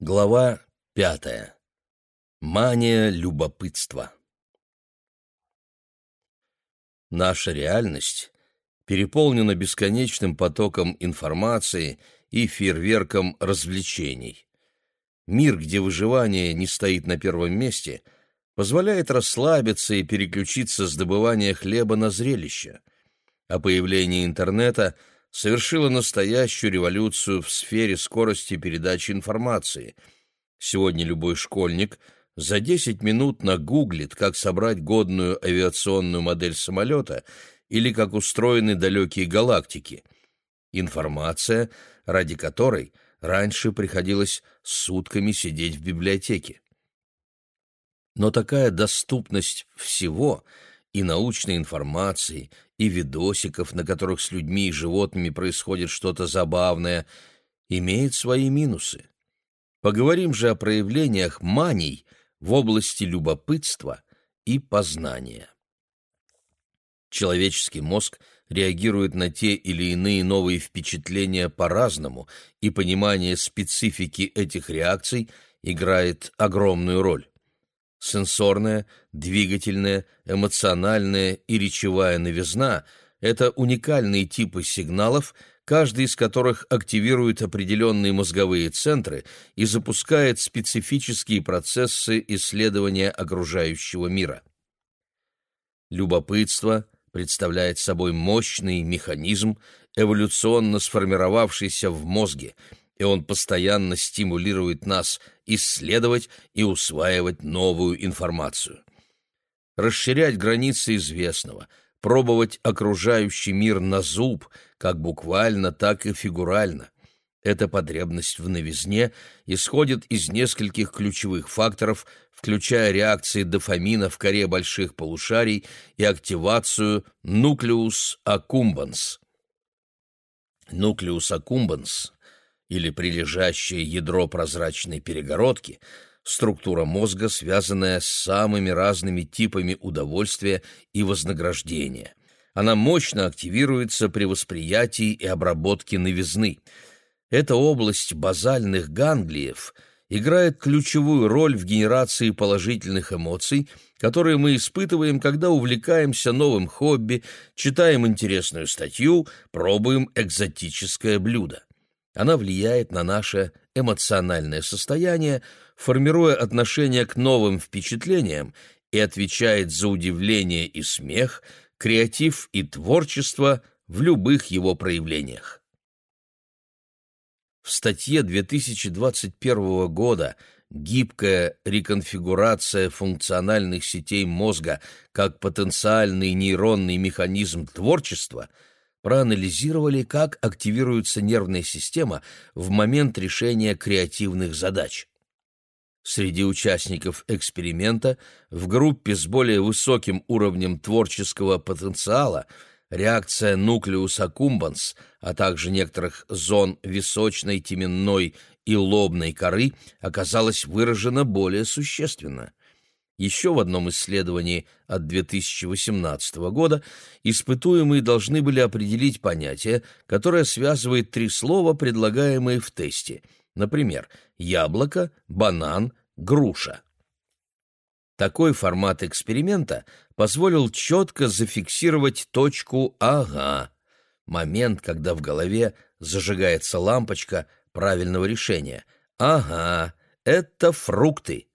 Глава пятая. Мания любопытства. Наша реальность переполнена бесконечным потоком информации и фейерверком развлечений. Мир, где выживание не стоит на первом месте, позволяет расслабиться и переключиться с добывания хлеба на зрелище. А появление интернета – совершила настоящую революцию в сфере скорости передачи информации. Сегодня любой школьник за 10 минут нагуглит, как собрать годную авиационную модель самолета или как устроены далекие галактики. Информация, ради которой раньше приходилось сутками сидеть в библиотеке. Но такая доступность всего – и научной информации, и видосиков, на которых с людьми и животными происходит что-то забавное, имеет свои минусы. Поговорим же о проявлениях маний в области любопытства и познания. Человеческий мозг реагирует на те или иные новые впечатления по-разному, и понимание специфики этих реакций играет огромную роль. Сенсорная, двигательная, эмоциональная и речевая новизна – это уникальные типы сигналов, каждый из которых активирует определенные мозговые центры и запускает специфические процессы исследования окружающего мира. Любопытство представляет собой мощный механизм, эволюционно сформировавшийся в мозге – и он постоянно стимулирует нас исследовать и усваивать новую информацию. Расширять границы известного, пробовать окружающий мир на зуб, как буквально, так и фигурально. Эта потребность в новизне исходит из нескольких ключевых факторов, включая реакции дофамина в коре больших полушарий и активацию нуклеус аккумбанс. Нуклеус аккумбанс или прилежащее ядро прозрачной перегородки, структура мозга, связанная с самыми разными типами удовольствия и вознаграждения. Она мощно активируется при восприятии и обработке новизны. Эта область базальных ганглиев играет ключевую роль в генерации положительных эмоций, которые мы испытываем, когда увлекаемся новым хобби, читаем интересную статью, пробуем экзотическое блюдо. Она влияет на наше эмоциональное состояние, формируя отношение к новым впечатлениям и отвечает за удивление и смех, креатив и творчество в любых его проявлениях. В статье 2021 года «Гибкая реконфигурация функциональных сетей мозга как потенциальный нейронный механизм творчества» проанализировали, как активируется нервная система в момент решения креативных задач. Среди участников эксперимента в группе с более высоким уровнем творческого потенциала реакция нуклеус аккумбанс, а также некоторых зон височной, теменной и лобной коры оказалась выражена более существенно. Еще в одном исследовании от 2018 года испытуемые должны были определить понятие, которое связывает три слова, предлагаемые в тесте. Например, яблоко, банан, груша. Такой формат эксперимента позволил четко зафиксировать точку «ага», момент, когда в голове зажигается лампочка правильного решения. «Ага, это фрукты».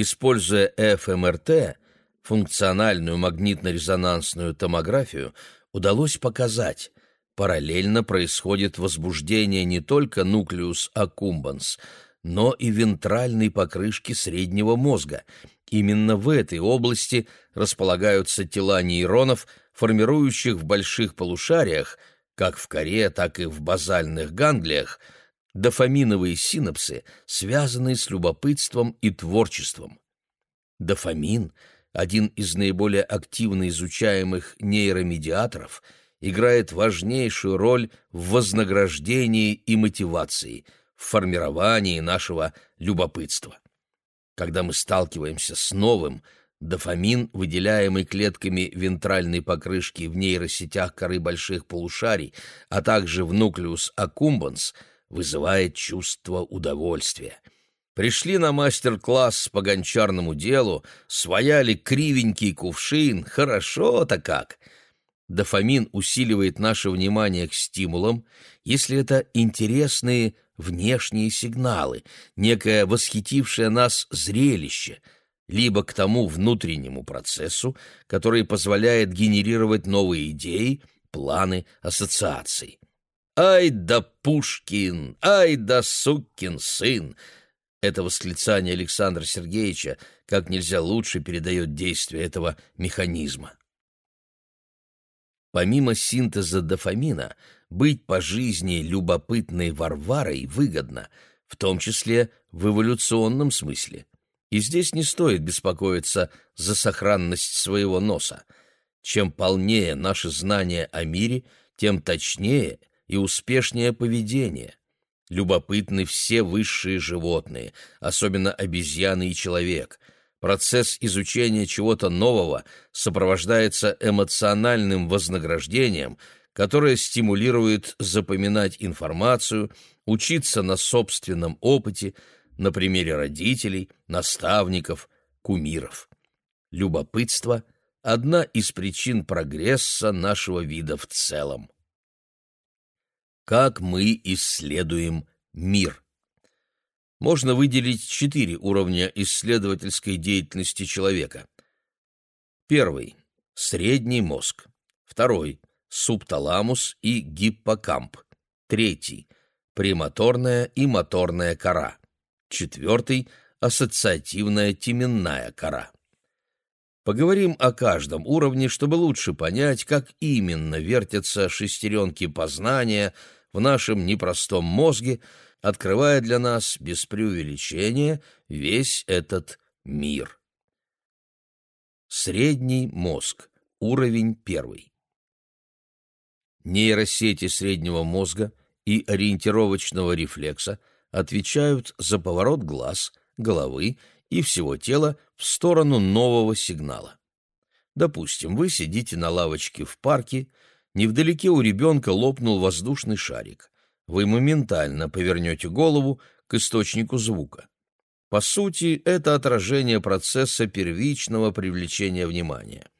Используя ФМРТ, функциональную магнитно-резонансную томографию, удалось показать, параллельно происходит возбуждение не только нуклеус аккумбанс, но и вентральной покрышки среднего мозга. Именно в этой области располагаются тела нейронов, формирующих в больших полушариях, как в коре, так и в базальных ганглиях, дофаминовые синапсы, связанные с любопытством и творчеством. Дофамин, один из наиболее активно изучаемых нейромедиаторов, играет важнейшую роль в вознаграждении и мотивации, в формировании нашего любопытства. Когда мы сталкиваемся с новым, дофамин, выделяемый клетками вентральной покрышки в нейросетях коры больших полушарий, а также в нуклеус аккумбанс – вызывает чувство удовольствия. Пришли на мастер-класс по гончарному делу, свояли кривенький кувшин, хорошо-то как. Дофамин усиливает наше внимание к стимулам, если это интересные внешние сигналы, некое восхитившее нас зрелище, либо к тому внутреннему процессу, который позволяет генерировать новые идеи, планы, ассоциации. «Ай да Пушкин! Ай да сукин сын!» Это восклицание Александра Сергеевича как нельзя лучше передает действие этого механизма. Помимо синтеза дофамина, быть по жизни любопытной Варварой выгодно, в том числе в эволюционном смысле. И здесь не стоит беспокоиться за сохранность своего носа. Чем полнее наши знания о мире, тем точнее и успешнее поведение. Любопытны все высшие животные, особенно обезьяны и человек. Процесс изучения чего-то нового сопровождается эмоциональным вознаграждением, которое стимулирует запоминать информацию, учиться на собственном опыте, на примере родителей, наставников, кумиров. Любопытство – одна из причин прогресса нашего вида в целом. Как мы исследуем мир? Можно выделить четыре уровня исследовательской деятельности человека. Первый – средний мозг. Второй – субталамус и гиппокамп. Третий – премоторная и моторная кора. Четвертый – ассоциативная теменная кора. Поговорим о каждом уровне, чтобы лучше понять, как именно вертятся шестеренки познания – в нашем непростом мозге, открывая для нас без преувеличения весь этот мир. Средний мозг. Уровень первый. Нейросети среднего мозга и ориентировочного рефлекса отвечают за поворот глаз, головы и всего тела в сторону нового сигнала. Допустим, вы сидите на лавочке в парке Невдалеке у ребенка лопнул воздушный шарик. Вы моментально повернете голову к источнику звука. По сути, это отражение процесса первичного привлечения внимания.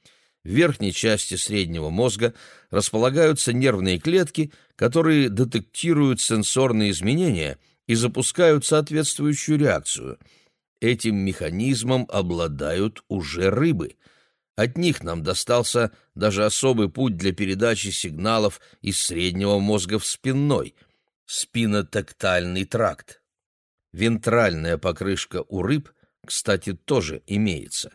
В верхней части среднего мозга располагаются нервные клетки, которые детектируют сенсорные изменения и запускают соответствующую реакцию. Этим механизмом обладают уже рыбы – от них нам достался даже особый путь для передачи сигналов из среднего мозга в спинной – спинотектальный тракт. Вентральная покрышка у рыб, кстати, тоже имеется.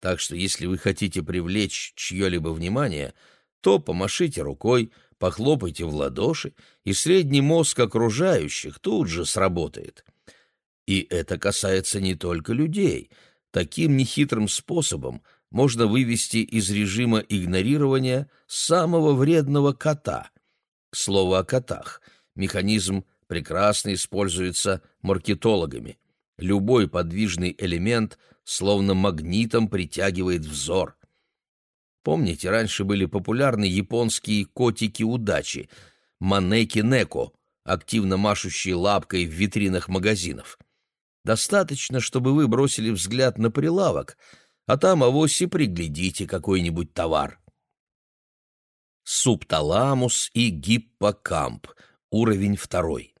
Так что если вы хотите привлечь чье-либо внимание, то помашите рукой, похлопайте в ладоши, и средний мозг окружающих тут же сработает. И это касается не только людей. Таким нехитрым способом – можно вывести из режима игнорирования самого вредного кота. К слову о котах. Механизм прекрасно используется маркетологами. Любой подвижный элемент словно магнитом притягивает взор. Помните, раньше были популярны японские котики удачи, манеки-неко, активно машущие лапкой в витринах магазинов. Достаточно, чтобы вы бросили взгляд на прилавок — а там авось и приглядите какой-нибудь товар. Субталамус и гиппокамп. Уровень второй.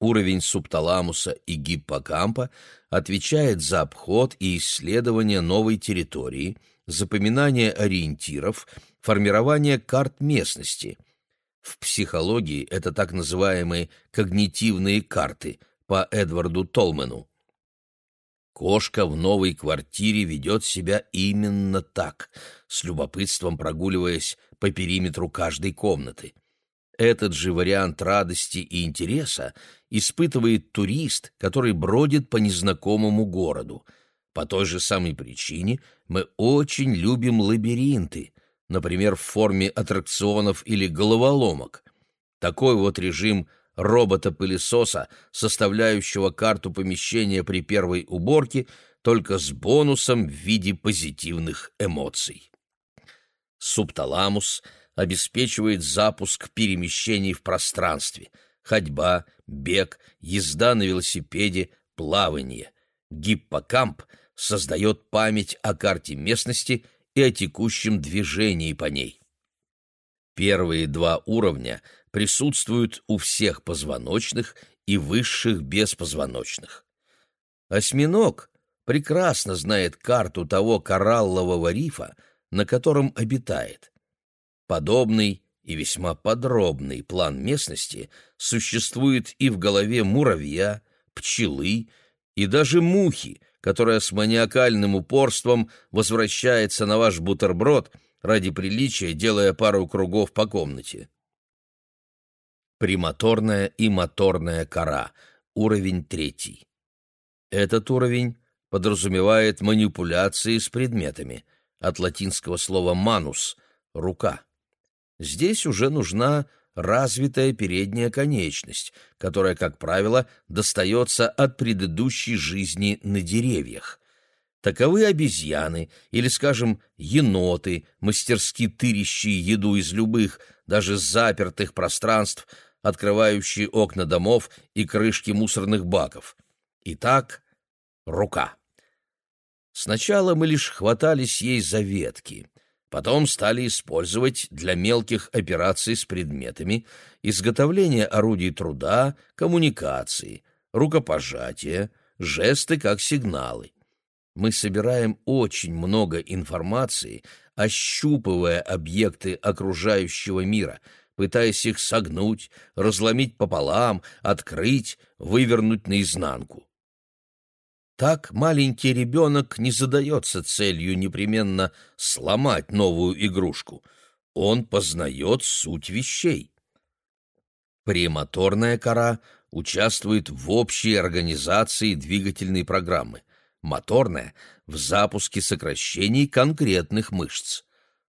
Уровень субталамуса и гиппокампа отвечает за обход и исследование новой территории, запоминание ориентиров, формирование карт местности. В психологии это так называемые когнитивные карты по Эдварду Толмену. Кошка в новой квартире ведет себя именно так, с любопытством прогуливаясь по периметру каждой комнаты. Этот же вариант радости и интереса испытывает турист, который бродит по незнакомому городу. По той же самой причине мы очень любим лабиринты, например, в форме аттракционов или головоломок. Такой вот режим – робота-пылесоса, составляющего карту помещения при первой уборке, только с бонусом в виде позитивных эмоций. Субталамус обеспечивает запуск перемещений в пространстве, ходьба, бег, езда на велосипеде, плавание. Гиппокамп создает память о карте местности и о текущем движении по ней. Первые два уровня присутствуют у всех позвоночных и высших беспозвоночных. Осьминог прекрасно знает карту того кораллового рифа, на котором обитает. Подобный и весьма подробный план местности существует и в голове муравья, пчелы и даже мухи, которая с маниакальным упорством возвращается на ваш бутерброд ради приличия, делая пару кругов по комнате. Примоторная и моторная кора. Уровень третий. Этот уровень подразумевает манипуляции с предметами, от латинского слова «манус» — «рука». Здесь уже нужна развитая передняя конечность, которая, как правило, достается от предыдущей жизни на деревьях. Таковы обезьяны или, скажем, еноты, мастерски тырящие еду из любых, даже запертых пространств, открывающие окна домов и крышки мусорных баков. Итак, рука. Сначала мы лишь хватались ей за ветки, потом стали использовать для мелких операций с предметами, изготовления орудий труда, коммуникации, рукопожатия, жесты как сигналы. Мы собираем очень много информации, ощупывая объекты окружающего мира, пытаясь их согнуть, разломить пополам, открыть, вывернуть наизнанку. Так маленький ребенок не задается целью непременно сломать новую игрушку. Он познает суть вещей. Премоторная кора участвует в общей организации двигательной программы, моторная — в запуске сокращений конкретных мышц.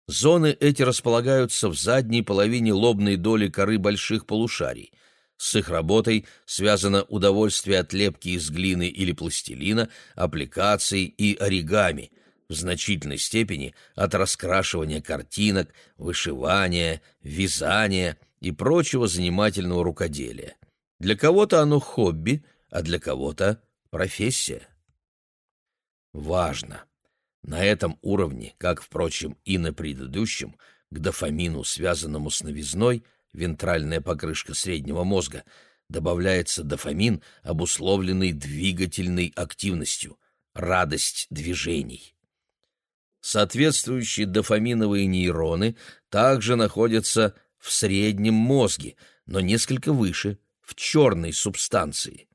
Зоны эти располагаются в задней половине лобной доли коры больших полушарий — с их работой связано удовольствие от лепки из глины или пластилина, аппликаций и оригами, в значительной степени от раскрашивания картинок, вышивания, вязания и прочего занимательного рукоделия. Для кого-то оно хобби, а для кого-то профессия. Важно. На этом уровне, как, впрочем, и на предыдущем, к дофамину, связанному с новизной – вентральная покрышка среднего мозга, добавляется дофамин, обусловленный двигательной активностью, радость движений. Соответствующие дофаминовые нейроны также находятся в среднем мозге, но несколько выше, в черной субстанции.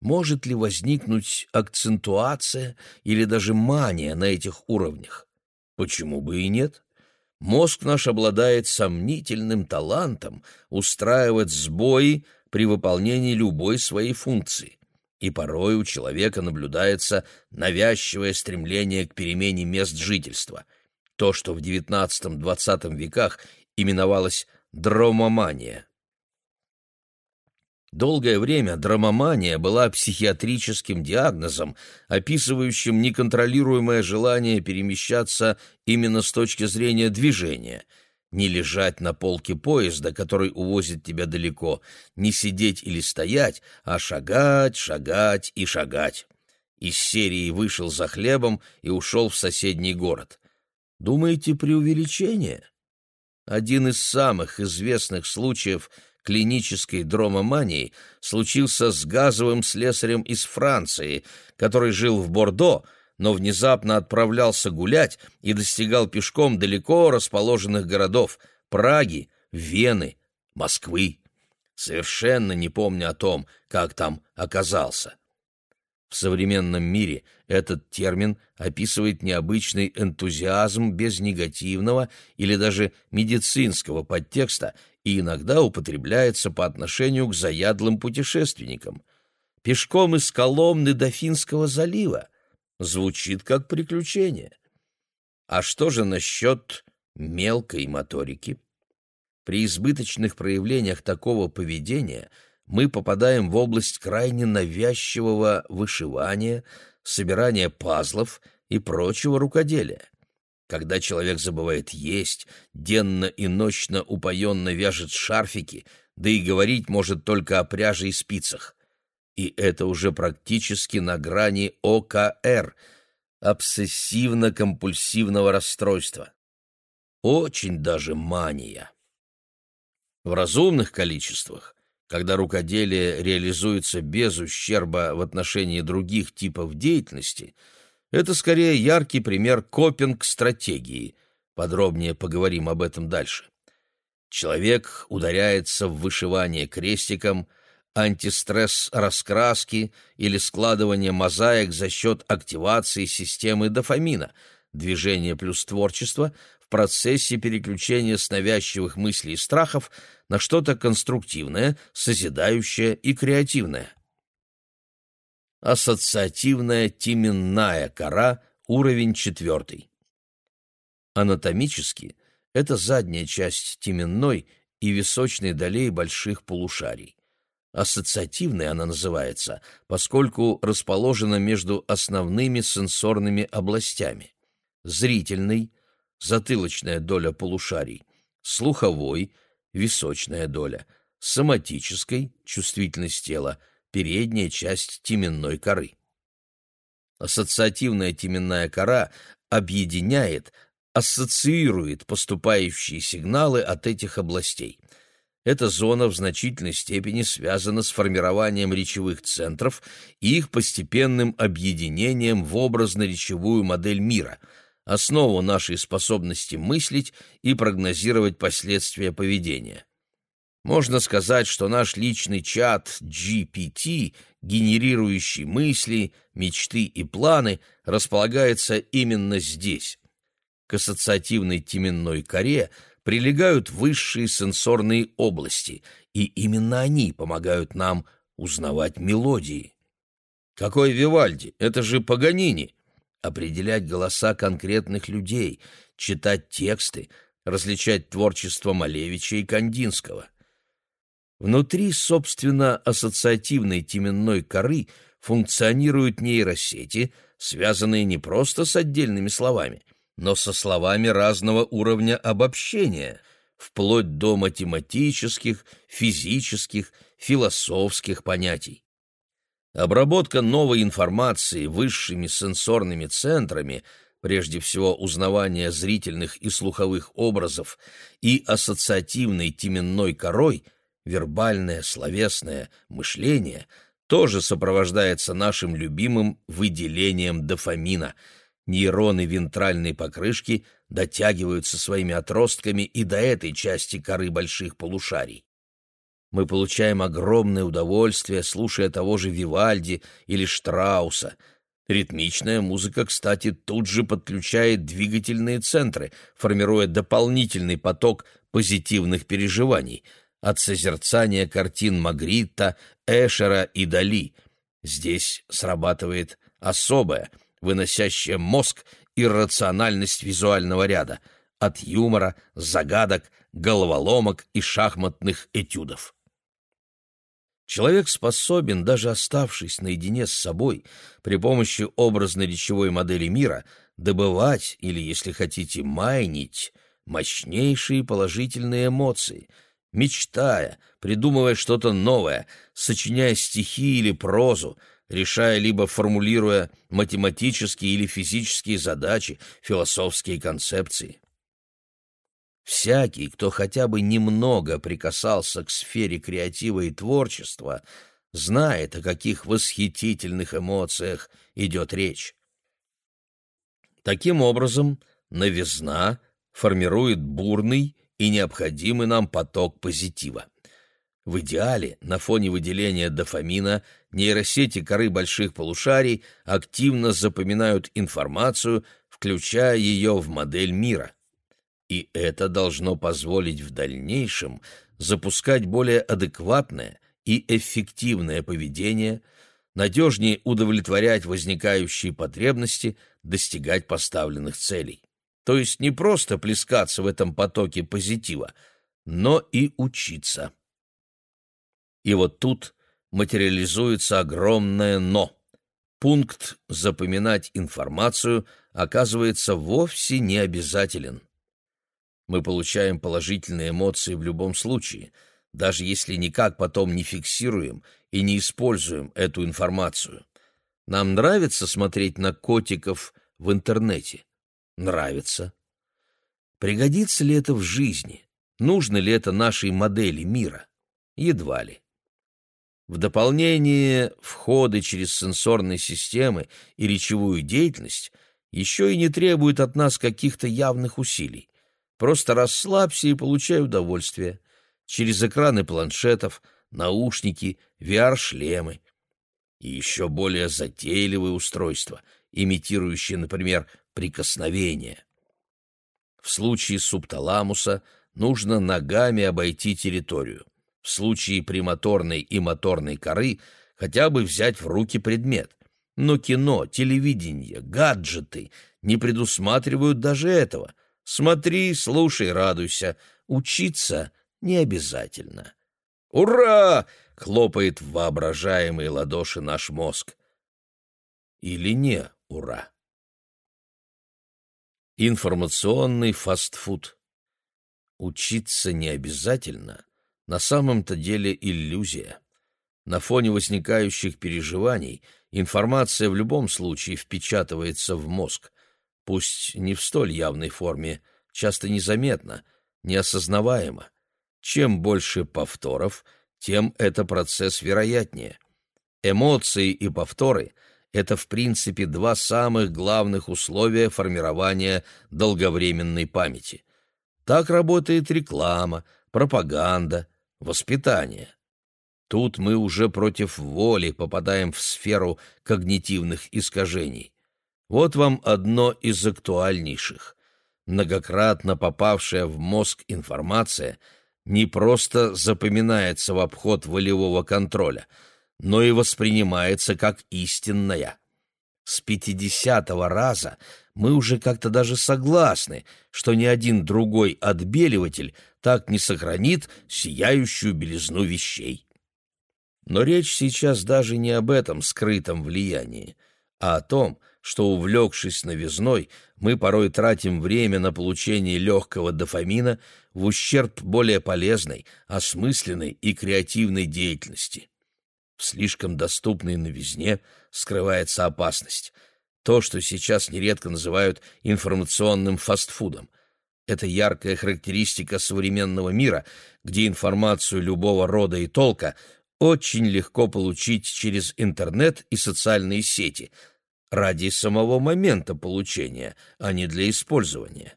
Может ли возникнуть акцентуация или даже мания на этих уровнях? Почему бы и нет? Мозг наш обладает сомнительным талантом устраивать сбои при выполнении любой своей функции. И порой у человека наблюдается навязчивое стремление к перемене мест жительства. То, что в XIX-XX веках именовалось дромомания. Долгое время драмомания была психиатрическим диагнозом, описывающим неконтролируемое желание перемещаться именно с точки зрения движения. Не лежать на полке поезда, который увозит тебя далеко, не сидеть или стоять, а шагать, шагать и шагать. Из серии вышел за хлебом и ушел в соседний город. Думаете, преувеличение? Один из самых известных случаев – клинической дромомании случился с газовым слесарем из Франции, который жил в Бордо, но внезапно отправлялся гулять и достигал пешком далеко расположенных городов – Праги, Вены, Москвы. Совершенно не помня о том, как там оказался. В современном мире этот термин описывает необычный энтузиазм без негативного или даже медицинского подтекста и иногда употребляется по отношению к заядлым путешественникам. Пешком из Коломны до Финского залива звучит как приключение. А что же насчет мелкой моторики? При избыточных проявлениях такого поведения мы попадаем в область крайне навязчивого вышивания, собирания пазлов и прочего рукоделия. Когда человек забывает есть, денно и ночно упоенно вяжет шарфики, да и говорить может только о пряже и спицах. и это уже практически на грани ОКР – обсессивно-компульсивного расстройства. Очень даже мания. В разумных количествах, когда рукоделие реализуется без ущерба в отношении других типов деятельности, это скорее яркий пример копинг-стратегии. Подробнее поговорим об этом дальше. Человек ударяется в вышивание крестиком, антистресс раскраски или складывание мозаик за счет активации системы дофамина, движение плюс творчество в процессе переключения с навязчивых мыслей и страхов на что-то конструктивное, созидающее и креативное. Ассоциативная теменная кора, уровень четвертый. Анатомически это задняя часть теменной и височной долей больших полушарий. Ассоциативной она называется, поскольку расположена между основными сенсорными областями. Зрительной – затылочная доля полушарий, слуховой – височная доля, соматической – чувствительность тела, передняя часть теменной коры. Ассоциативная теменная кора объединяет, ассоциирует поступающие сигналы от этих областей – эта зона в значительной степени связана с формированием речевых центров и их постепенным объединением в образно-речевую модель мира, основу нашей способности мыслить и прогнозировать последствия поведения. Можно сказать, что наш личный чат GPT, генерирующий мысли, мечты и планы, располагается именно здесь. К ассоциативной теменной коре – прилегают высшие сенсорные области, и именно они помогают нам узнавать мелодии. Какой Вивальди? Это же Паганини! Определять голоса конкретных людей, читать тексты, различать творчество Малевича и Кандинского. Внутри, собственно, ассоциативной теменной коры функционируют нейросети, связанные не просто с отдельными словами — но со словами разного уровня обобщения, вплоть до математических, физических, философских понятий. Обработка новой информации высшими сенсорными центрами, прежде всего узнавание зрительных и слуховых образов, и ассоциативной теменной корой, вербальное, словесное мышление, тоже сопровождается нашим любимым выделением дофамина – Нейроны вентральной покрышки дотягиваются своими отростками и до этой части коры больших полушарий. Мы получаем огромное удовольствие, слушая того же Вивальди или Штрауса. Ритмичная музыка, кстати, тут же подключает двигательные центры, формируя дополнительный поток позитивных переживаний от созерцания картин Магрита, Эшера и Дали. Здесь срабатывает особое — выносящая мозг и рациональность визуального ряда, от юмора, загадок, головоломок и шахматных этюдов. Человек способен, даже оставшись наедине с собой, при помощи образно-речевой модели мира, добывать или, если хотите, майнить мощнейшие положительные эмоции, мечтая, придумывая что-то новое, сочиняя стихи или прозу, решая либо формулируя математические или физические задачи, философские концепции. Всякий, кто хотя бы немного прикасался к сфере креатива и творчества, знает, о каких восхитительных эмоциях идет речь. Таким образом, новизна формирует бурный и необходимый нам поток позитива. В идеале, на фоне выделения дофамина, нейросети коры больших полушарий активно запоминают информацию, включая ее в модель мира. И это должно позволить в дальнейшем запускать более адекватное и эффективное поведение, надежнее удовлетворять возникающие потребности, достигать поставленных целей. То есть не просто плескаться в этом потоке позитива, но и учиться. И вот тут материализуется огромное «но». Пункт «запоминать информацию» оказывается вовсе не обязателен. Мы получаем положительные эмоции в любом случае, даже если никак потом не фиксируем и не используем эту информацию. Нам нравится смотреть на котиков в интернете? Нравится. Пригодится ли это в жизни? Нужно ли это нашей модели мира? Едва ли. В дополнение входы через сенсорные системы и речевую деятельность еще и не требуют от нас каких-то явных усилий. Просто расслабься и получай удовольствие. Через экраны планшетов, наушники, VR-шлемы. И еще более затейливые устройства, имитирующие, например, прикосновение. В случае субталамуса нужно ногами обойти территорию. В случае премоторной и моторной коры хотя бы взять в руки предмет. Но кино, телевидение, гаджеты не предусматривают даже этого. Смотри, слушай, радуйся. Учиться не обязательно. «Ура!» — хлопает в воображаемые ладоши наш мозг. Или не ура? Информационный фастфуд. Учиться не обязательно, на самом-то деле иллюзия. На фоне возникающих переживаний информация в любом случае впечатывается в мозг, пусть не в столь явной форме, часто незаметно, неосознаваемо. Чем больше повторов, тем это процесс вероятнее. Эмоции и повторы — это в принципе два самых главных условия формирования долговременной памяти. Так работает реклама, пропаганда, воспитание. Тут мы уже против воли попадаем в сферу когнитивных искажений. Вот вам одно из актуальнейших. Многократно попавшая в мозг информация не просто запоминается в обход волевого контроля – но и воспринимается как истинная. С пятидесятого раза мы уже как-то даже согласны, что ни один другой отбеливатель так не сохранит сияющую белизну вещей. Но речь сейчас даже не об этом скрытом влиянии, а о том, что, увлекшись новизной, мы порой тратим время на получение легкого дофамина в ущерб более полезной, осмысленной и креативной деятельности. В слишком доступной новизне скрывается опасность. То, что сейчас нередко называют информационным фастфудом. Это яркая характеристика современного мира, где информацию любого рода и толка очень легко получить через интернет и социальные сети, ради самого момента получения, а не для использования.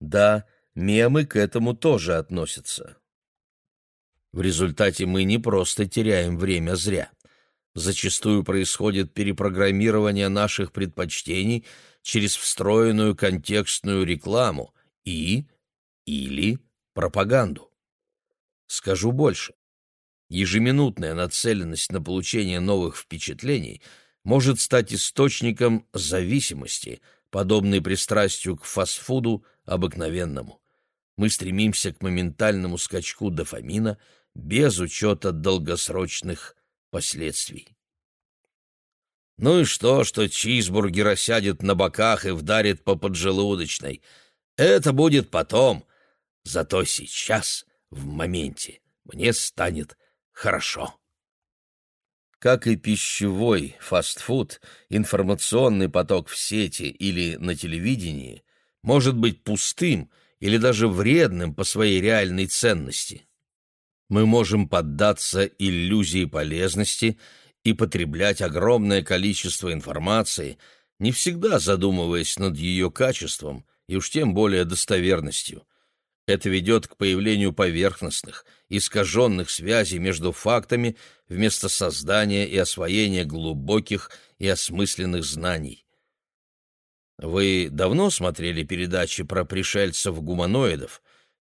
Да, мемы к этому тоже относятся. В результате мы не просто теряем время зря. Зачастую происходит перепрограммирование наших предпочтений через встроенную контекстную рекламу и или пропаганду. Скажу больше. Ежеминутная нацеленность на получение новых впечатлений может стать источником зависимости, подобной пристрастию к фастфуду обыкновенному. Мы стремимся к моментальному скачку дофамина – без учета долгосрочных последствий. Ну и что, что чизбургер осядет на боках и вдарит по поджелудочной? Это будет потом. Зато сейчас, в моменте, мне станет хорошо. Как и пищевой фастфуд, информационный поток в сети или на телевидении может быть пустым или даже вредным по своей реальной ценности мы можем поддаться иллюзии полезности и потреблять огромное количество информации, не всегда задумываясь над ее качеством и уж тем более достоверностью. Это ведет к появлению поверхностных, искаженных связей между фактами вместо создания и освоения глубоких и осмысленных знаний. Вы давно смотрели передачи про пришельцев-гуманоидов,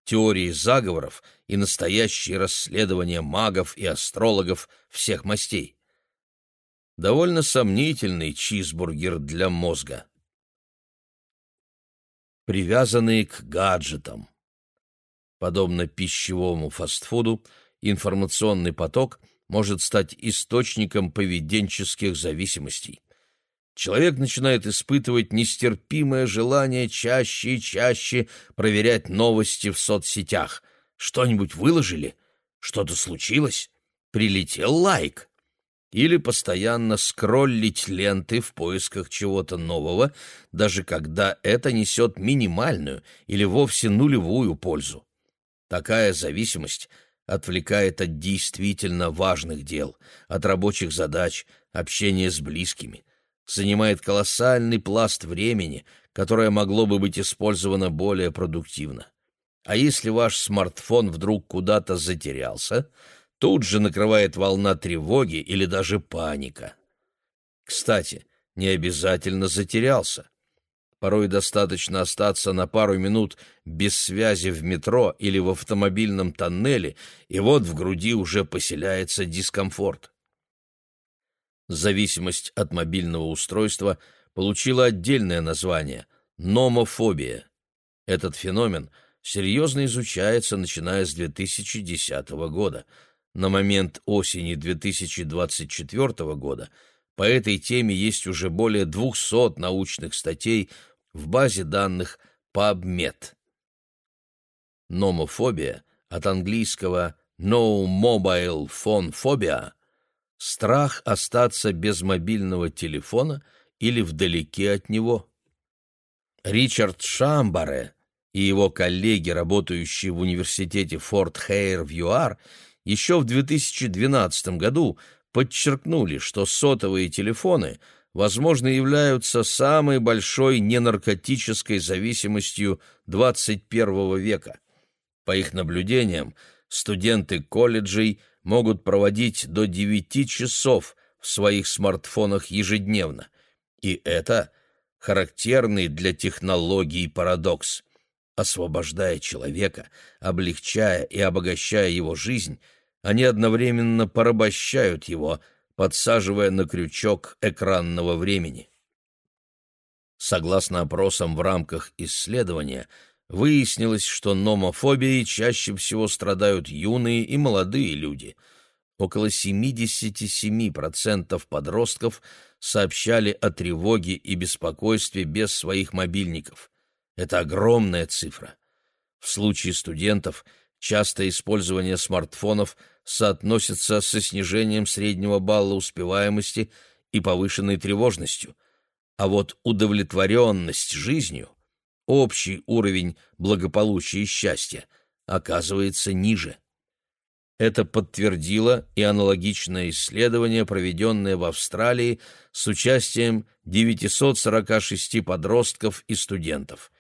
теории заговоров и настоящие расследования магов и астрологов всех мастей. Довольно сомнительный чизбургер для мозга. Привязанные к гаджетам. Подобно пищевому фастфуду, информационный поток может стать источником поведенческих зависимостей человек начинает испытывать нестерпимое желание чаще и чаще проверять новости в соцсетях. Что-нибудь выложили? Что-то случилось? Прилетел лайк? Или постоянно скроллить ленты в поисках чего-то нового, даже когда это несет минимальную или вовсе нулевую пользу. Такая зависимость отвлекает от действительно важных дел, от рабочих задач, общения с близкими, занимает колоссальный пласт времени, которое могло бы быть использовано более продуктивно. А если ваш смартфон вдруг куда-то затерялся, тут же накрывает волна тревоги или даже паника. Кстати, не обязательно затерялся. Порой достаточно остаться на пару минут без связи в метро или в автомобильном тоннеле, и вот в груди уже поселяется дискомфорт. Зависимость от мобильного устройства получила отдельное название – номофобия. Этот феномен серьезно изучается, начиная с 2010 года. На момент осени 2024 года по этой теме есть уже более 200 научных статей в базе данных PubMed. Номофобия от английского «no mobile phone phobia» — страх остаться без мобильного телефона или вдалеке от него. Ричард Шамбаре и его коллеги, работающие в университете Форт Хейр в ЮАР, еще в 2012 году подчеркнули, что сотовые телефоны — возможно, являются самой большой ненаркотической зависимостью XXI века. По их наблюдениям, студенты колледжей могут проводить до 9 часов в своих смартфонах ежедневно. И это характерный для технологий парадокс. Освобождая человека, облегчая и обогащая его жизнь, они одновременно порабощают его – подсаживая на крючок экранного времени. Согласно опросам в рамках исследования, выяснилось, что номофобией чаще всего страдают юные и молодые люди. Около 77% подростков сообщали о тревоге и беспокойстве без своих мобильников. Это огромная цифра. В случае студентов частое использование смартфонов соотносится со снижением среднего балла успеваемости и повышенной тревожностью, а вот удовлетворенность жизнью, общий уровень благополучия и счастья, оказывается ниже. Это подтвердило и аналогичное исследование, проведенное в Австралии с участием 946 подростков и студентов.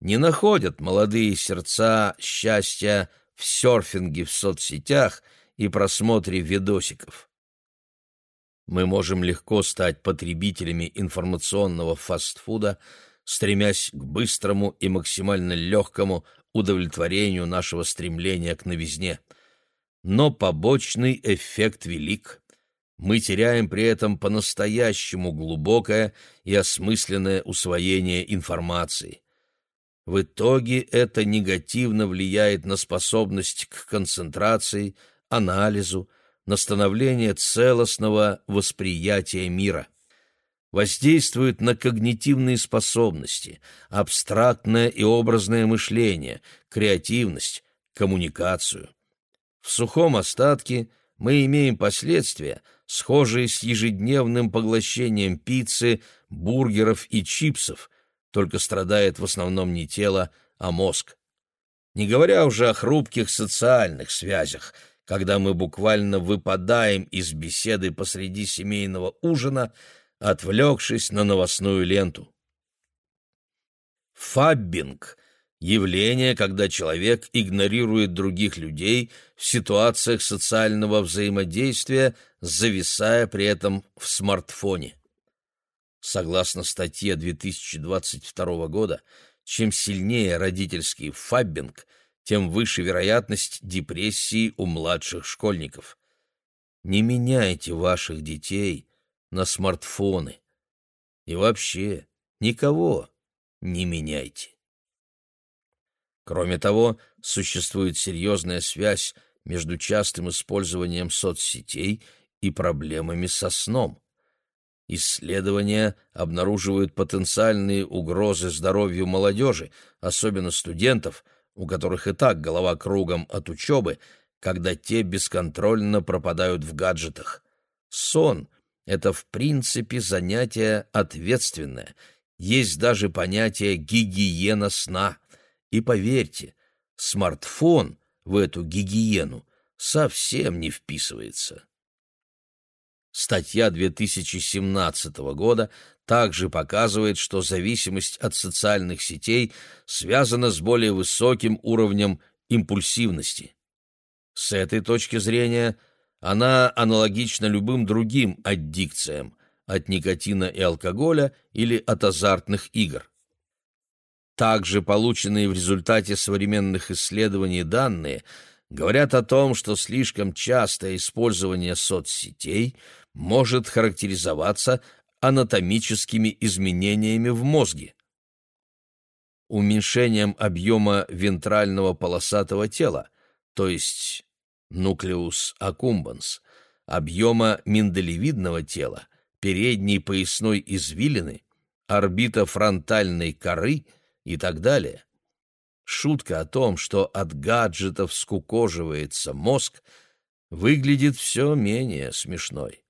Не находят молодые сердца счастья в серфинге в соцсетях и просмотре видосиков. Мы можем легко стать потребителями информационного фастфуда, стремясь к быстрому и максимально легкому удовлетворению нашего стремления к новизне. Но побочный эффект велик. Мы теряем при этом по-настоящему глубокое и осмысленное усвоение информации. В итоге это негативно влияет на способность к концентрации, анализу, на становление целостного восприятия мира. Воздействует на когнитивные способности, абстрактное и образное мышление, креативность, коммуникацию. В сухом остатке мы имеем последствия, схожие с ежедневным поглощением пиццы, бургеров и чипсов – только страдает в основном не тело, а мозг. Не говоря уже о хрупких социальных связях, когда мы буквально выпадаем из беседы посреди семейного ужина, отвлекшись на новостную ленту. Фаббинг — явление, когда человек игнорирует других людей в ситуациях социального взаимодействия, зависая при этом в смартфоне. Согласно статье 2022 года, чем сильнее родительский фаббинг, тем выше вероятность депрессии у младших школьников. Не меняйте ваших детей на смартфоны. И вообще, никого не меняйте. Кроме того, существует серьезная связь между частым использованием соцсетей и проблемами со сном. Исследования обнаруживают потенциальные угрозы здоровью молодежи, особенно студентов, у которых и так голова кругом от учебы, когда те бесконтрольно пропадают в гаджетах. Сон — это в принципе занятие ответственное. Есть даже понятие гигиена сна. И поверьте, смартфон в эту гигиену совсем не вписывается. Статья 2017 года также показывает, что зависимость от социальных сетей связана с более высоким уровнем импульсивности. С этой точки зрения она аналогична любым другим аддикциям от никотина и алкоголя или от азартных игр. Также полученные в результате современных исследований данные говорят о том, что слишком частое использование соцсетей может характеризоваться анатомическими изменениями в мозге. Уменьшением объема вентрального полосатого тела, то есть нуклеус аккумбанс, объема миндалевидного тела, передней поясной извилины, орбита фронтальной коры и так далее. Шутка о том, что от гаджетов скукоживается мозг, выглядит все менее смешной.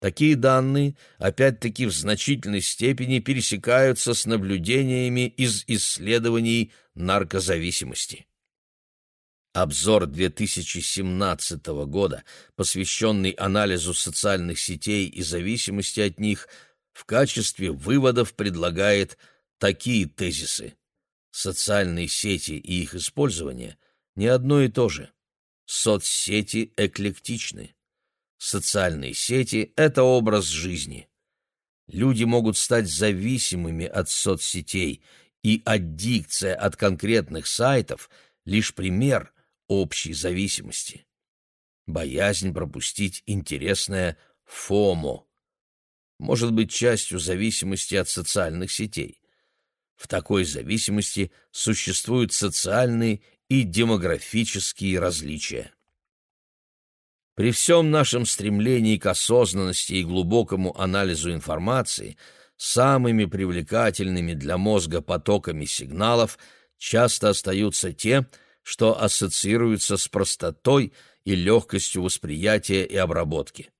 Такие данные, опять-таки, в значительной степени пересекаются с наблюдениями из исследований наркозависимости. Обзор 2017 года, посвященный анализу социальных сетей и зависимости от них, в качестве выводов предлагает такие тезисы. Социальные сети и их использование не одно и то же. Соцсети эклектичны. Социальные сети — это образ жизни. Люди могут стать зависимыми от соцсетей, и аддикция от конкретных сайтов — лишь пример общей зависимости. Боязнь пропустить интересное ФОМО может быть частью зависимости от социальных сетей. В такой зависимости существуют социальные и демографические различия. При всем нашем стремлении к осознанности и глубокому анализу информации, самыми привлекательными для мозга потоками сигналов часто остаются те, что ассоциируются с простотой и легкостью восприятия и обработки.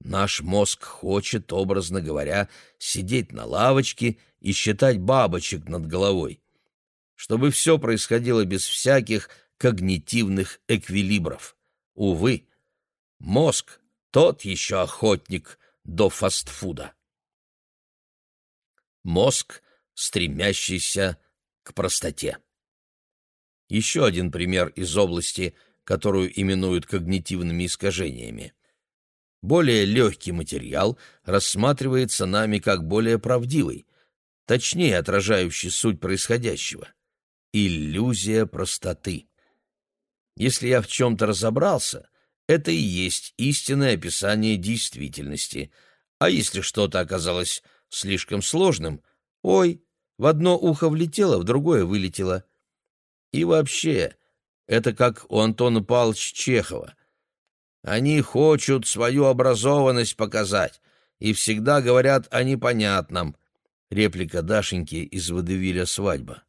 Наш мозг хочет, образно говоря, сидеть на лавочке и считать бабочек над головой, чтобы все происходило без всяких когнитивных эквилибров. Увы, Мозг — тот еще охотник до фастфуда. Мозг, стремящийся к простоте. Еще один пример из области, которую именуют когнитивными искажениями. Более легкий материал рассматривается нами как более правдивый, точнее отражающий суть происходящего. Иллюзия простоты. Если я в чем-то разобрался, это и есть истинное описание действительности. А если что-то оказалось слишком сложным, ой, в одно ухо влетело, в другое вылетело. И вообще, это как у Антона Павловича Чехова. Они хочут свою образованность показать и всегда говорят о непонятном. Реплика Дашеньки из «Водевиля свадьба».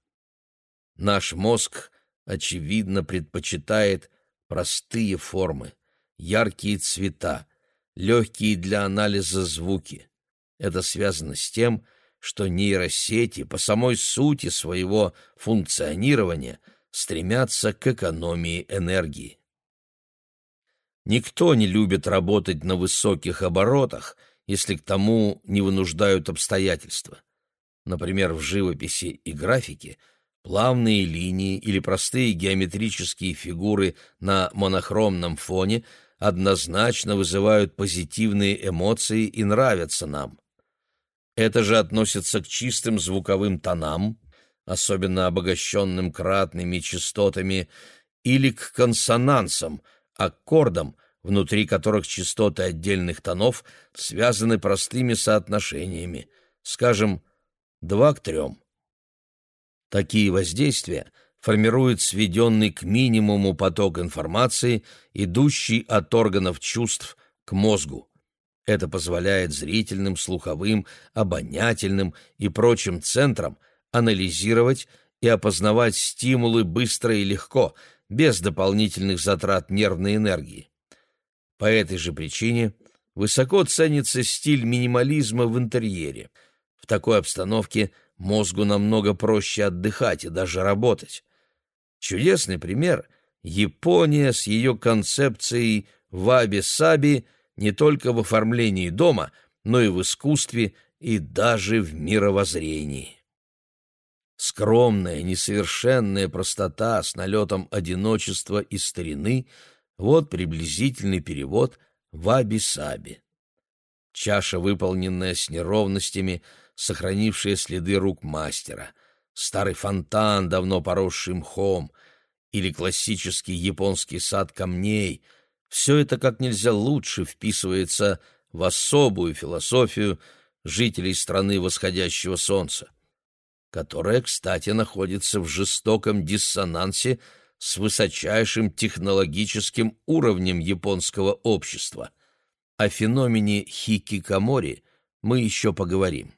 Наш мозг, очевидно, предпочитает простые формы яркие цвета, легкие для анализа звуки. Это связано с тем, что нейросети по самой сути своего функционирования стремятся к экономии энергии. Никто не любит работать на высоких оборотах, если к тому не вынуждают обстоятельства. Например, в живописи и графике плавные линии или простые геометрические фигуры на монохромном фоне – однозначно вызывают позитивные эмоции и нравятся нам. Это же относится к чистым звуковым тонам, особенно обогащенным кратными частотами, или к консонансам, аккордам, внутри которых частоты отдельных тонов связаны простыми соотношениями, скажем, 2 к 3. Такие воздействия – формирует сведенный к минимуму поток информации, идущий от органов чувств к мозгу. Это позволяет зрительным, слуховым, обонятельным и прочим центрам анализировать и опознавать стимулы быстро и легко, без дополнительных затрат нервной энергии. По этой же причине высоко ценится стиль минимализма в интерьере. В такой обстановке мозгу намного проще отдыхать и даже работать. Чудесный пример — Япония с ее концепцией ваби-саби не только в оформлении дома, но и в искусстве и даже в мировоззрении. Скромная, несовершенная простота с налетом одиночества и старины — вот приблизительный перевод ваби-саби. Чаша, выполненная с неровностями, сохранившая следы рук мастера, старый фонтан, давно поросший мхом, или классический японский сад камней — все это как нельзя лучше вписывается в особую философию жителей страны восходящего солнца, которая, кстати, находится в жестоком диссонансе с высочайшим технологическим уровнем японского общества. О феномене хикикамори мы еще поговорим.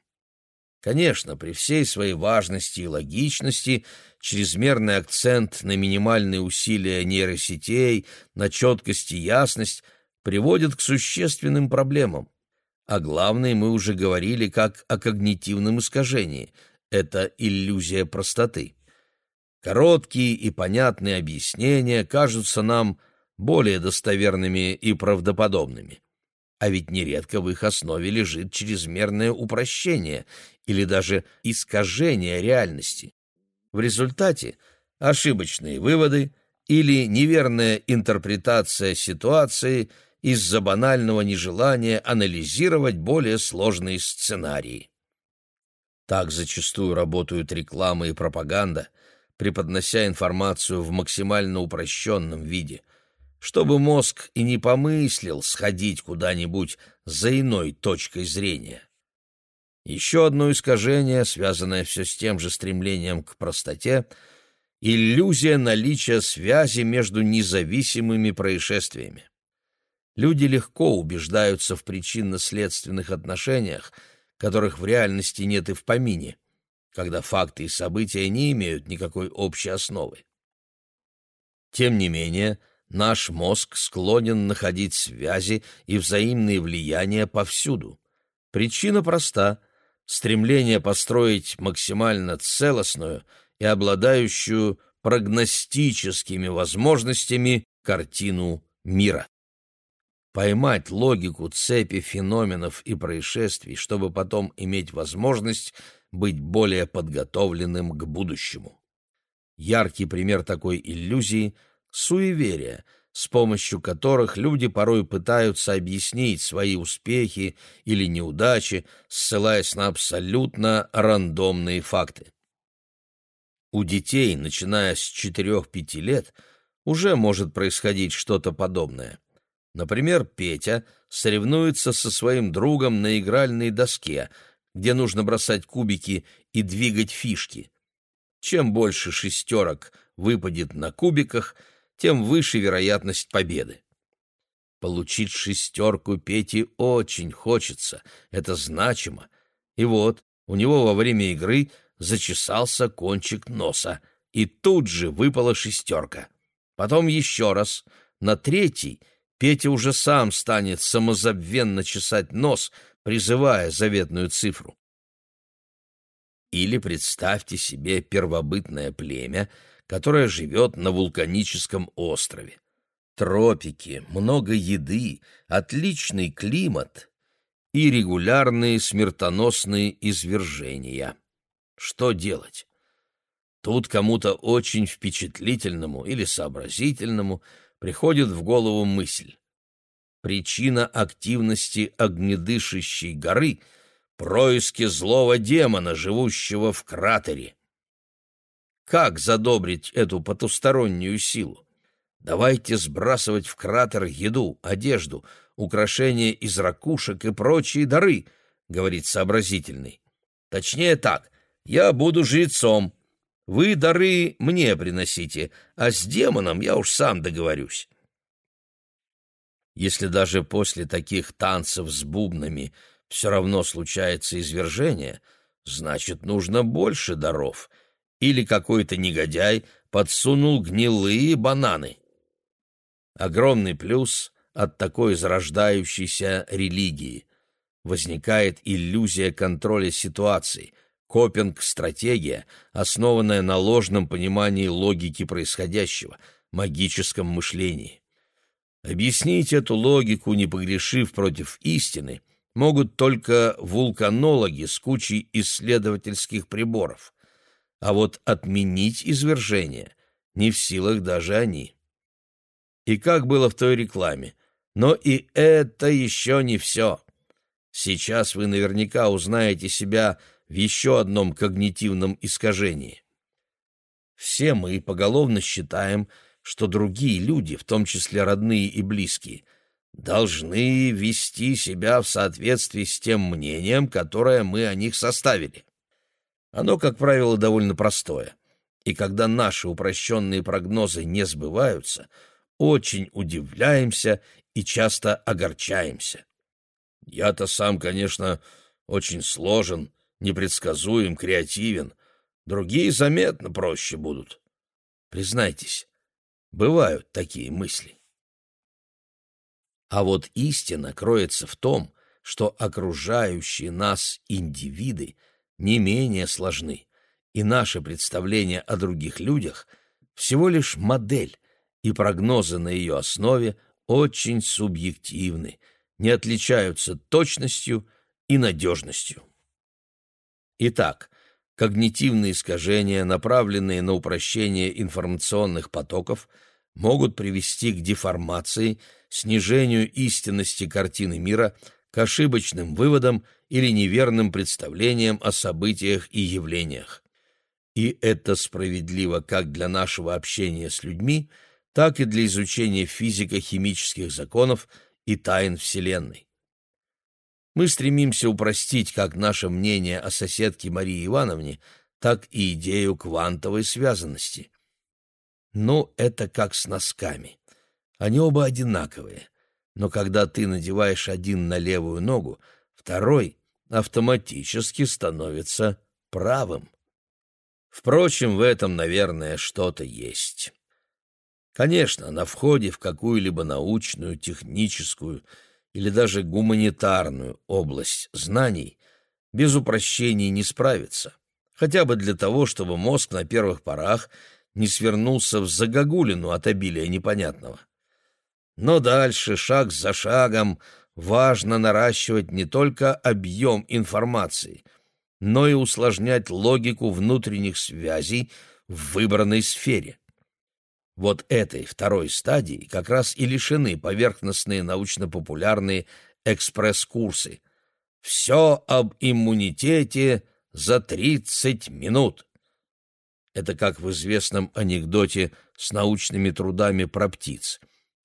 Конечно, при всей своей важности и логичности чрезмерный акцент на минимальные усилия нейросетей, на четкость и ясность приводит к существенным проблемам. А главное, мы уже говорили как о когнитивном искажении – это иллюзия простоты. Короткие и понятные объяснения кажутся нам более достоверными и правдоподобными. А ведь нередко в их основе лежит чрезмерное упрощение или даже искажение реальности. В результате ошибочные выводы или неверная интерпретация ситуации из-за банального нежелания анализировать более сложные сценарии. Так зачастую работают реклама и пропаганда, преподнося информацию в максимально упрощенном виде, чтобы мозг и не помыслил сходить куда-нибудь за иной точкой зрения. Еще одно искажение, связанное все с тем же стремлением к простоте — иллюзия наличия связи между независимыми происшествиями. Люди легко убеждаются в причинно-следственных отношениях, которых в реальности нет и в помине — когда факты и события не имеют никакой общей основы. Тем не менее, наш мозг склонен находить связи и взаимные влияния повсюду. Причина проста — стремление построить максимально целостную и обладающую прогностическими возможностями картину мира. Поймать логику цепи феноменов и происшествий, чтобы потом иметь возможность быть более подготовленным к будущему. Яркий пример такой иллюзии — суеверия, с помощью которых люди порой пытаются объяснить свои успехи или неудачи, ссылаясь на абсолютно рандомные факты. У детей, начиная с 4-5 лет, уже может происходить что-то подобное. Например, Петя соревнуется со своим другом на игральной доске — где нужно бросать кубики и двигать фишки. Чем больше шестерок выпадет на кубиках, тем выше вероятность победы. Получить шестерку Пете очень хочется, это значимо. И вот, у него во время игры зачесался кончик носа, и тут же выпала шестерка. Потом еще раз, на третий Петя уже сам станет самозабвенно чесать нос — призывая заветную цифру. Или представьте себе первобытное племя, которое живет на вулканическом острове. Тропики, много еды, отличный климат и регулярные смертоносные извержения. Что делать? Тут кому-то очень впечатлительному или сообразительному приходит в голову мысль причина активности огнедышащей горы — происки злого демона, живущего в кратере. Как задобрить эту потустороннюю силу? Давайте сбрасывать в кратер еду, одежду, украшения из ракушек и прочие дары, — говорит сообразительный. Точнее так, я буду жрецом. Вы дары мне приносите, а с демоном я уж сам договорюсь. Если даже после таких танцев с бубнами все равно случается извержение, значит, нужно больше даров. Или какой-то негодяй подсунул гнилые бананы. Огромный плюс от такой зарождающейся религии. Возникает иллюзия контроля ситуации, копинг-стратегия, основанная на ложном понимании логики происходящего, магическом мышлении. Объяснить эту логику, не погрешив против истины, могут только вулканологи с кучей исследовательских приборов. А вот отменить извержение не в силах даже они. И как было в той рекламе. Но и это еще не все. Сейчас вы наверняка узнаете себя в еще одном когнитивном искажении. Все мы поголовно считаем, что другие люди, в том числе родные и близкие, должны вести себя в соответствии с тем мнением, которое мы о них составили. Оно, как правило, довольно простое. И когда наши упрощенные прогнозы не сбываются, очень удивляемся и часто огорчаемся. Я-то сам, конечно, очень сложен, непредсказуем, креативен. Другие заметно проще будут. Признайтесь, бывают такие мысли. А вот истина кроется в том, что окружающие нас индивиды не менее сложны, и наше представление о других людях всего лишь модель, и прогнозы на ее основе очень субъективны, не отличаются точностью и надежностью. Итак, когнитивные искажения, направленные на упрощение информационных потоков, могут привести к деформации, снижению истинности картины мира, к ошибочным выводам или неверным представлениям о событиях и явлениях. И это справедливо как для нашего общения с людьми, так и для изучения физико-химических законов и тайн Вселенной. Мы стремимся упростить как наше мнение о соседке Марии Ивановне, так и идею квантовой связанности. Ну, это как с носками. Они оба одинаковые, но когда ты надеваешь один на левую ногу, второй автоматически становится правым. Впрочем, в этом, наверное, что-то есть. Конечно, на входе в какую-либо научную, техническую или даже гуманитарную область знаний без упрощений не справиться, хотя бы для того, чтобы мозг на первых порах не свернулся в загогулину от обилия непонятного. Но дальше, шаг за шагом, важно наращивать не только объем информации, но и усложнять логику внутренних связей в выбранной сфере. Вот этой второй стадии как раз и лишены поверхностные научно-популярные экспресс-курсы. Все об иммунитете за 30 минут. Это как в известном анекдоте с научными трудами про птиц.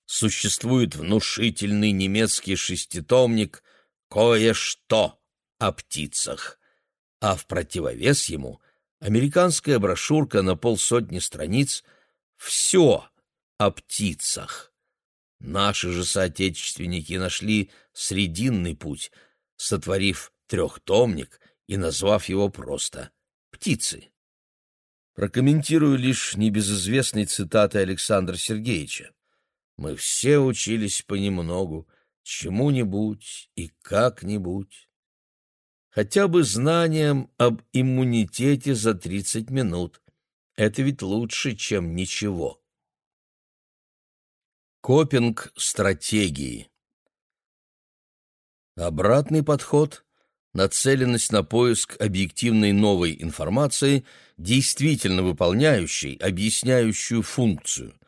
Существует внушительный немецкий шеститомник «Кое-что о птицах», а в противовес ему американская брошюрка на полсотни страниц – все о птицах. Наши же соотечественники нашли срединный путь, сотворив трехтомник и назвав его просто «Птицы». Прокомментирую лишь небезызвестной цитаты Александра Сергеевича. «Мы все учились понемногу, чему-нибудь и как-нибудь. Хотя бы знанием об иммунитете за тридцать минут. Это ведь лучше, чем ничего. Копинг стратегии Обратный подход, нацеленность на поиск объективной новой информации, действительно выполняющей, объясняющую функцию.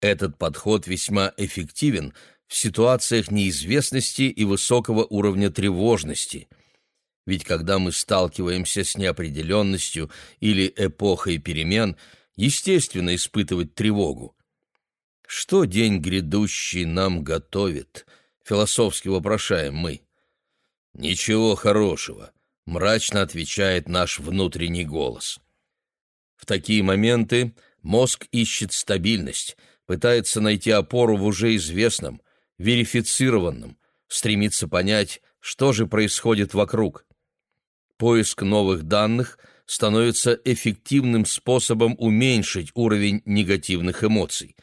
Этот подход весьма эффективен в ситуациях неизвестности и высокого уровня тревожности – ведь когда мы сталкиваемся с неопределенностью или эпохой перемен, естественно испытывать тревогу. Что день грядущий нам готовит? Философски вопрошаем мы. Ничего хорошего, мрачно отвечает наш внутренний голос. В такие моменты мозг ищет стабильность, пытается найти опору в уже известном, верифицированном, стремится понять, что же происходит вокруг. Поиск новых данных становится эффективным способом уменьшить уровень негативных эмоций.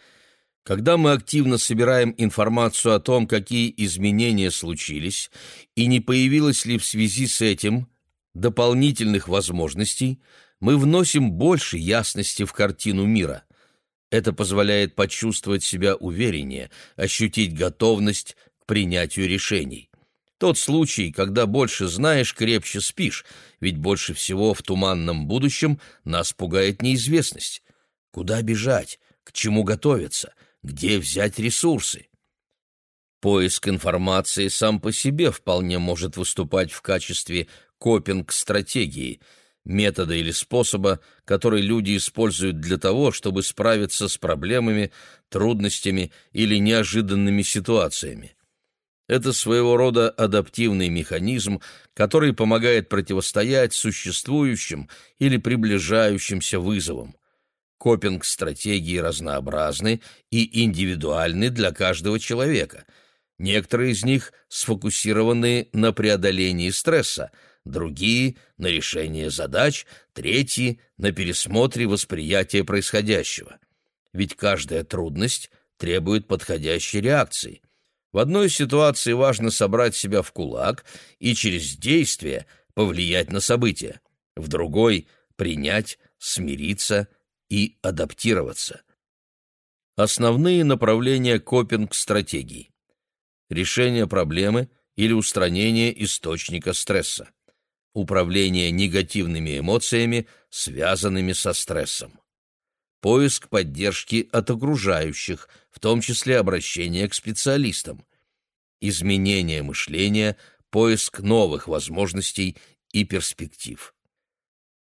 Когда мы активно собираем информацию о том, какие изменения случились, и не появилось ли в связи с этим дополнительных возможностей, мы вносим больше ясности в картину мира. Это позволяет почувствовать себя увереннее, ощутить готовность к принятию решений. Тот случай, когда больше знаешь, крепче спишь, ведь больше всего в туманном будущем нас пугает неизвестность. Куда бежать? К чему готовиться? Где взять ресурсы? Поиск информации сам по себе вполне может выступать в качестве копинг-стратегии, метода или способа, который люди используют для того, чтобы справиться с проблемами, трудностями или неожиданными ситуациями. Это своего рода адаптивный механизм, который помогает противостоять существующим или приближающимся вызовам. Копинг-стратегии разнообразны и индивидуальны для каждого человека. Некоторые из них сфокусированы на преодолении стресса, другие — на решении задач, третьи — на пересмотре восприятия происходящего. Ведь каждая трудность требует подходящей реакции — в одной ситуации важно собрать себя в кулак и через действие повлиять на события, в другой — принять, смириться и адаптироваться. Основные направления копинг-стратегий. Решение проблемы или устранение источника стресса. Управление негативными эмоциями, связанными со стрессом поиск поддержки от окружающих, в том числе обращение к специалистам, изменение мышления, поиск новых возможностей и перспектив.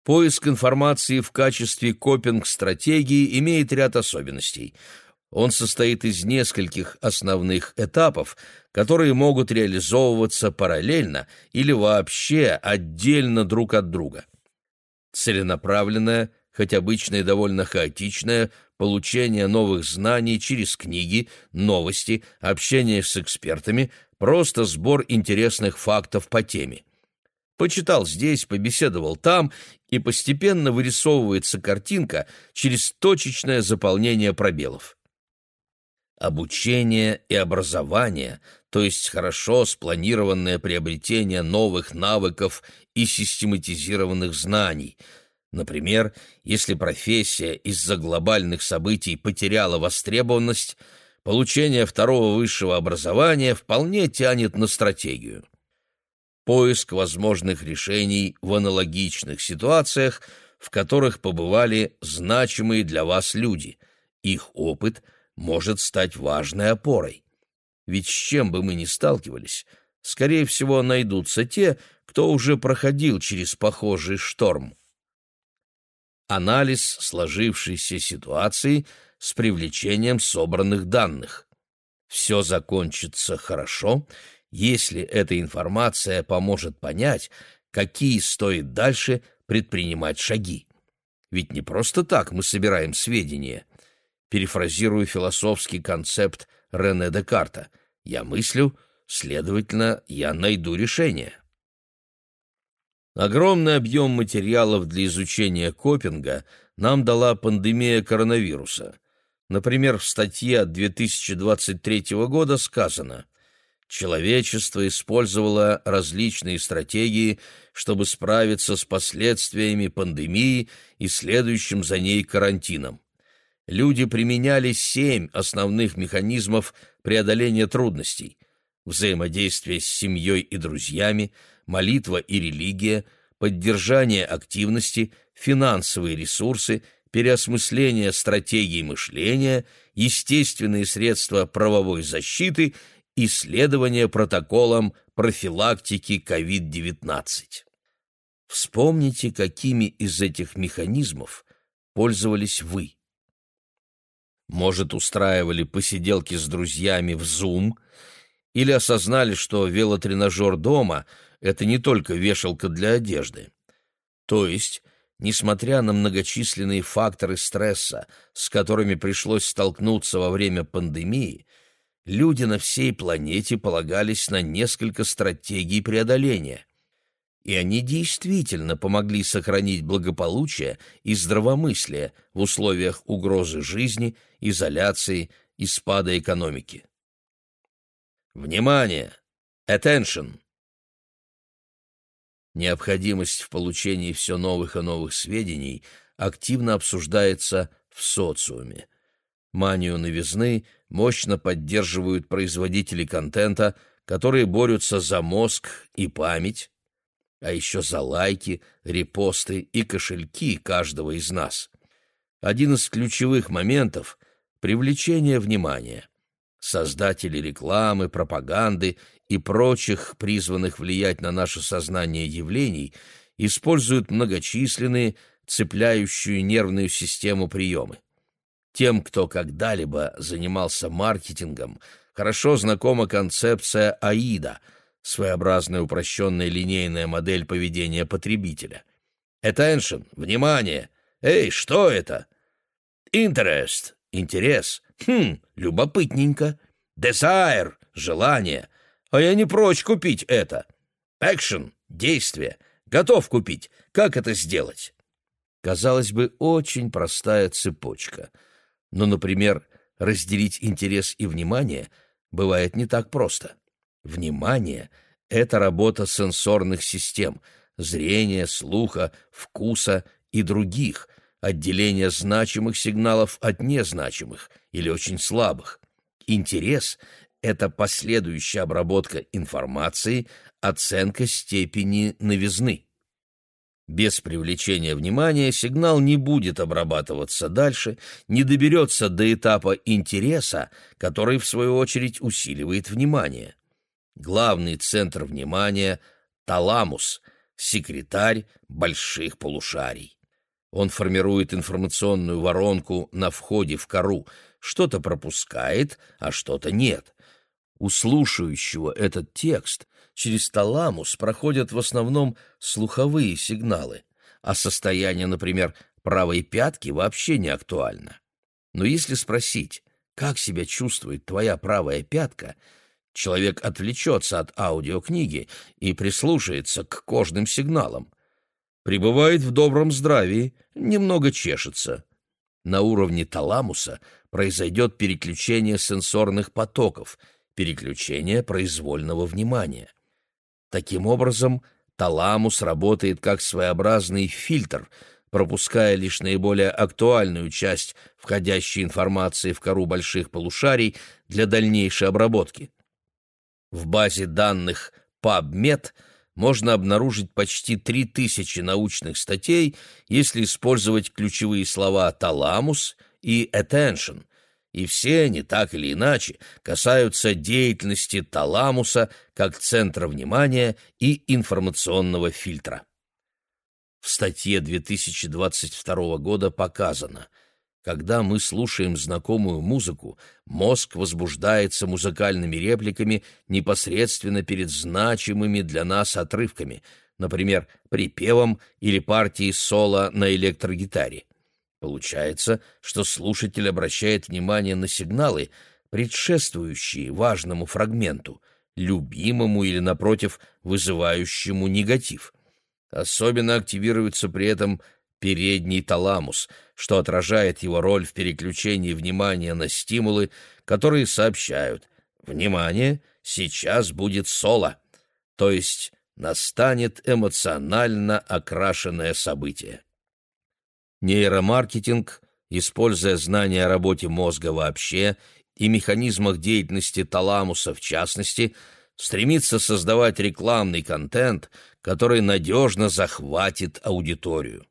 Поиск информации в качестве копинг-стратегии имеет ряд особенностей. Он состоит из нескольких основных этапов, которые могут реализовываться параллельно или вообще отдельно друг от друга. Целенаправленное, хоть обычно и довольно хаотичное, получение новых знаний через книги, новости, общение с экспертами, просто сбор интересных фактов по теме. Почитал здесь, побеседовал там, и постепенно вырисовывается картинка через точечное заполнение пробелов. Обучение и образование, то есть хорошо спланированное приобретение новых навыков и систематизированных знаний – Например, если профессия из-за глобальных событий потеряла востребованность, получение второго высшего образования вполне тянет на стратегию. Поиск возможных решений в аналогичных ситуациях, в которых побывали значимые для вас люди. Их опыт может стать важной опорой. Ведь с чем бы мы ни сталкивались, скорее всего, найдутся те, кто уже проходил через похожий шторм анализ сложившейся ситуации с привлечением собранных данных. Все закончится хорошо, если эта информация поможет понять, какие стоит дальше предпринимать шаги. Ведь не просто так мы собираем сведения. Перефразирую философский концепт Рене Декарта. Я мыслю, следовательно, я найду решение. Огромный объем материалов для изучения копинга нам дала пандемия коронавируса. Например, в статье от 2023 года сказано «Человечество использовало различные стратегии, чтобы справиться с последствиями пандемии и следующим за ней карантином. Люди применяли семь основных механизмов преодоления трудностей – взаимодействие с семьей и друзьями – молитва и религия, поддержание активности, финансовые ресурсы, переосмысление стратегий мышления, естественные средства правовой защиты, исследование протоколам профилактики COVID-19. Вспомните, какими из этих механизмов пользовались вы. Может, устраивали посиделки с друзьями в Zoom или осознали, что велотренажер дома – это не только вешалка для одежды. То есть, несмотря на многочисленные факторы стресса, с которыми пришлось столкнуться во время пандемии, люди на всей планете полагались на несколько стратегий преодоления. и они действительно помогли сохранить благополучие и здравомыслие в условиях угрозы жизни, изоляции и спада экономики. Внимание! Attention! Необходимость в получении все новых и новых сведений активно обсуждается в социуме. Манию новизны мощно поддерживают производители контента, которые борются за мозг и память, а еще за лайки, репосты и кошельки каждого из нас. Один из ключевых моментов — привлечение внимания. Создатели рекламы, пропаганды и прочих призванных влиять на наше сознание явлений используют многочисленные, цепляющую нервную систему приемы. Тем, кто когда-либо занимался маркетингом, хорошо знакома концепция АИДа — своеобразная упрощенная линейная модель поведения потребителя. Attention, внимание! Эй, что это? Interest, интерес. Хм, любопытненько. Desire, желание. А я не прочь купить это. Action, действие. Готов купить. Как это сделать? Казалось бы, очень простая цепочка. Но, например, разделить интерес и внимание бывает не так просто. Внимание — это работа сенсорных систем — зрения, слуха, вкуса и других, отделение значимых сигналов от незначимых или очень слабых. Интерес — это последующая обработка информации, оценка степени новизны. Без привлечения внимания сигнал не будет обрабатываться дальше, не доберется до этапа интереса, который, в свою очередь, усиливает внимание. Главный центр внимания — таламус, секретарь больших полушарий. Он формирует информационную воронку на входе в кору, что-то пропускает, а что-то нет. У слушающего этот текст через таламус проходят в основном слуховые сигналы, а состояние, например, правой пятки вообще не актуально. Но если спросить, как себя чувствует твоя правая пятка — человек отвлечется от аудиокниги и прислушается к кожным сигналам. Пребывает в добром здравии, немного чешется. На уровне таламуса произойдет переключение сенсорных потоков, переключение произвольного внимания. Таким образом, таламус работает как своеобразный фильтр, пропуская лишь наиболее актуальную часть входящей информации в кору больших полушарий для дальнейшей обработки. В базе данных PubMed можно обнаружить почти 3000 научных статей, если использовать ключевые слова «таламус» и «attention», и все они, так или иначе, касаются деятельности таламуса как центра внимания и информационного фильтра. В статье 2022 года показано – когда мы слушаем знакомую музыку, мозг возбуждается музыкальными репликами непосредственно перед значимыми для нас отрывками, например, припевом или партией соло на электрогитаре. Получается, что слушатель обращает внимание на сигналы, предшествующие важному фрагменту, любимому или, напротив, вызывающему негатив. Особенно активируется при этом передний таламус, что отражает его роль в переключении внимания на стимулы, которые сообщают «Внимание, сейчас будет соло», то есть настанет эмоционально окрашенное событие. Нейромаркетинг, используя знания о работе мозга вообще и механизмах деятельности таламуса в частности, стремится создавать рекламный контент, который надежно захватит аудиторию.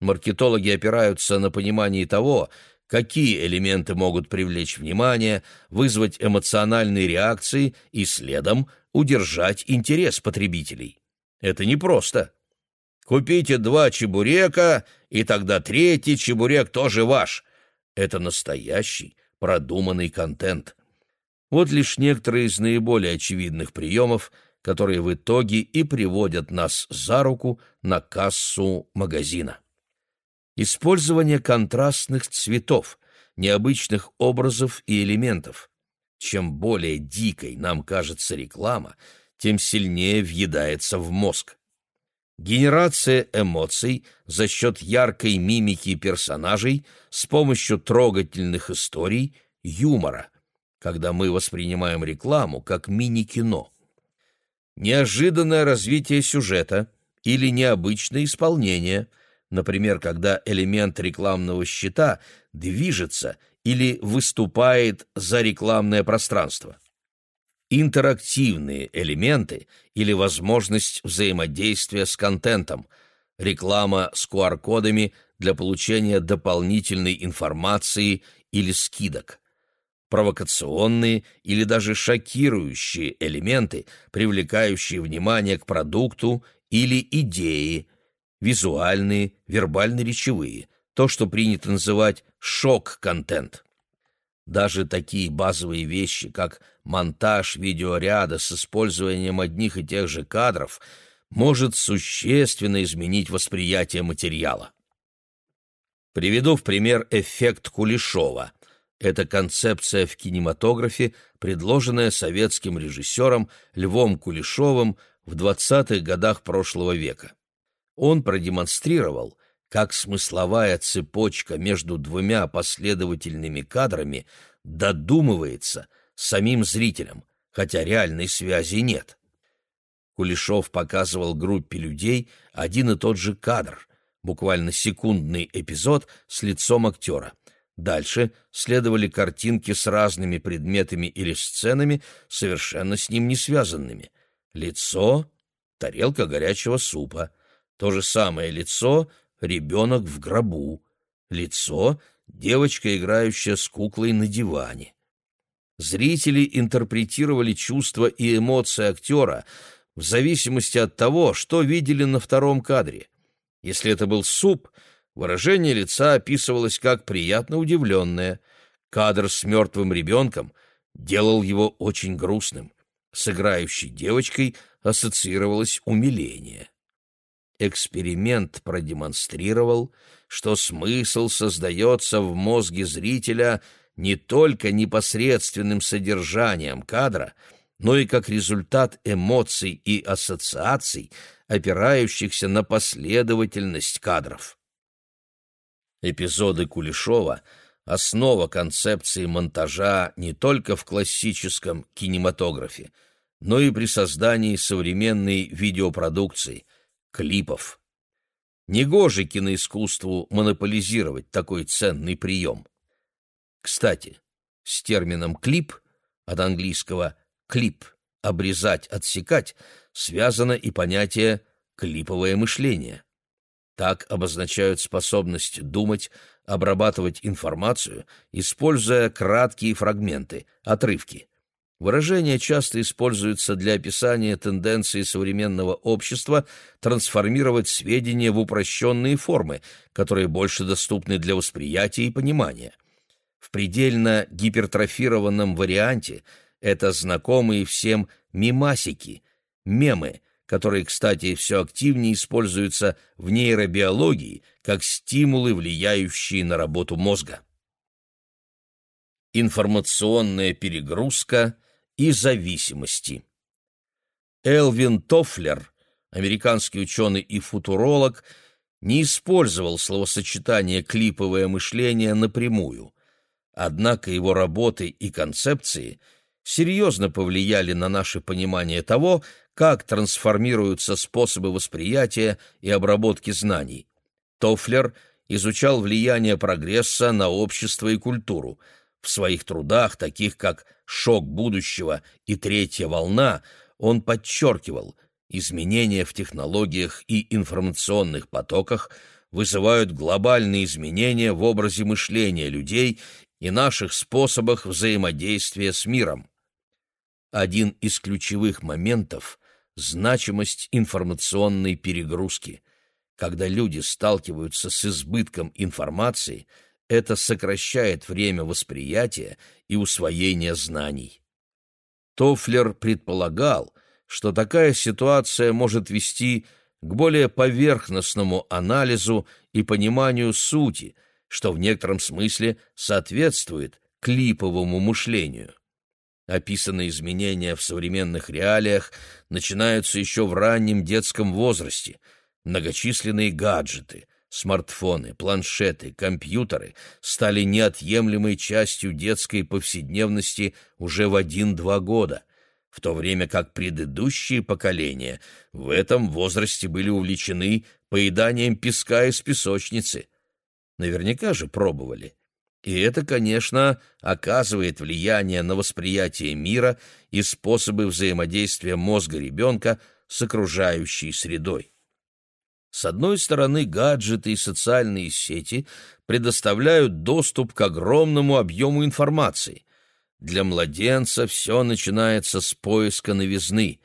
Маркетологи опираются на понимание того, какие элементы могут привлечь внимание, вызвать эмоциональные реакции и следом удержать интерес потребителей. Это непросто. Купите два чебурека, и тогда третий чебурек тоже ваш. Это настоящий, продуманный контент. Вот лишь некоторые из наиболее очевидных приемов, которые в итоге и приводят нас за руку на кассу магазина. Использование контрастных цветов, необычных образов и элементов. Чем более дикой нам кажется реклама, тем сильнее въедается в мозг. Генерация эмоций за счет яркой мимики персонажей с помощью трогательных историй, юмора, когда мы воспринимаем рекламу как мини-кино. Неожиданное развитие сюжета или необычное исполнение, например, когда элемент рекламного щита движется или выступает за рекламное пространство интерактивные элементы или возможность взаимодействия с контентом, реклама с QR-кодами для получения дополнительной информации или скидок, провокационные или даже шокирующие элементы, привлекающие внимание к продукту или идее, визуальные, вербально-речевые, то, что принято называть шок-контент. Даже такие базовые вещи, как монтаж видеоряда с использованием одних и тех же кадров, может существенно изменить восприятие материала. Приведу в пример эффект Кулешова. Это концепция в кинематографе, предложенная советским режиссером Львом Кулешовым в 20-х годах прошлого века. Он продемонстрировал, как смысловая цепочка между двумя последовательными кадрами додумывается самим зрителям, хотя реальной связи нет. Кулешов показывал группе людей один и тот же кадр, буквально секундный эпизод с лицом актера. Дальше следовали картинки с разными предметами или сценами, совершенно с ним не связанными. Лицо — тарелка горячего супа. То же самое лицо ребенок в гробу, лицо — девочка, играющая с куклой на диване. Зрители интерпретировали чувства и эмоции актера в зависимости от того, что видели на втором кадре. Если это был суп, выражение лица описывалось как приятно удивленное. Кадр с мертвым ребенком делал его очень грустным. С играющей девочкой ассоциировалось умиление. Эксперимент продемонстрировал, что смысл создается в мозге зрителя не только непосредственным содержанием кадра, но и как результат эмоций и ассоциаций, опирающихся на последовательность кадров. Эпизоды Кулешова — основа концепции монтажа не только в классическом кинематографе, но и при создании современной видеопродукции — клипов. Негоже киноискусству монополизировать такой ценный прием. Кстати, с термином «клип» от английского «клип» — обрезать, отсекать, связано и понятие «клиповое мышление». Так обозначают способность думать, обрабатывать информацию, используя краткие фрагменты, отрывки. Выражение часто используется для описания тенденции современного общества трансформировать сведения в упрощенные формы, которые больше доступны для восприятия и понимания. В предельно гипертрофированном варианте это знакомые всем мимасики, мемы, которые, кстати, все активнее используются в нейробиологии как стимулы, влияющие на работу мозга. Информационная перегрузка – и зависимости. Элвин Тофлер, американский ученый и футуролог, не использовал словосочетание «клиповое мышление» напрямую, однако его работы и концепции серьезно повлияли на наше понимание того, как трансформируются способы восприятия и обработки знаний. Тофлер изучал влияние прогресса на общество и культуру – в своих трудах, таких как «Шок будущего» и «Третья волна», он подчеркивал, изменения в технологиях и информационных потоках вызывают глобальные изменения в образе мышления людей и наших способах взаимодействия с миром. Один из ключевых моментов – значимость информационной перегрузки. Когда люди сталкиваются с избытком информации – это сокращает время восприятия и усвоения знаний. Тофлер предполагал, что такая ситуация может вести к более поверхностному анализу и пониманию сути, что в некотором смысле соответствует клиповому мышлению. Описанные изменения в современных реалиях начинаются еще в раннем детском возрасте, Многочисленные гаджеты, смартфоны, планшеты, компьютеры стали неотъемлемой частью детской повседневности уже в один-два года, в то время как предыдущие поколения в этом возрасте были увлечены поеданием песка из песочницы. Наверняка же пробовали. И это, конечно, оказывает влияние на восприятие мира и способы взаимодействия мозга ребенка с окружающей средой. С одной стороны, гаджеты и социальные сети предоставляют доступ к огромному объему информации. Для младенца все начинается с поиска новизны.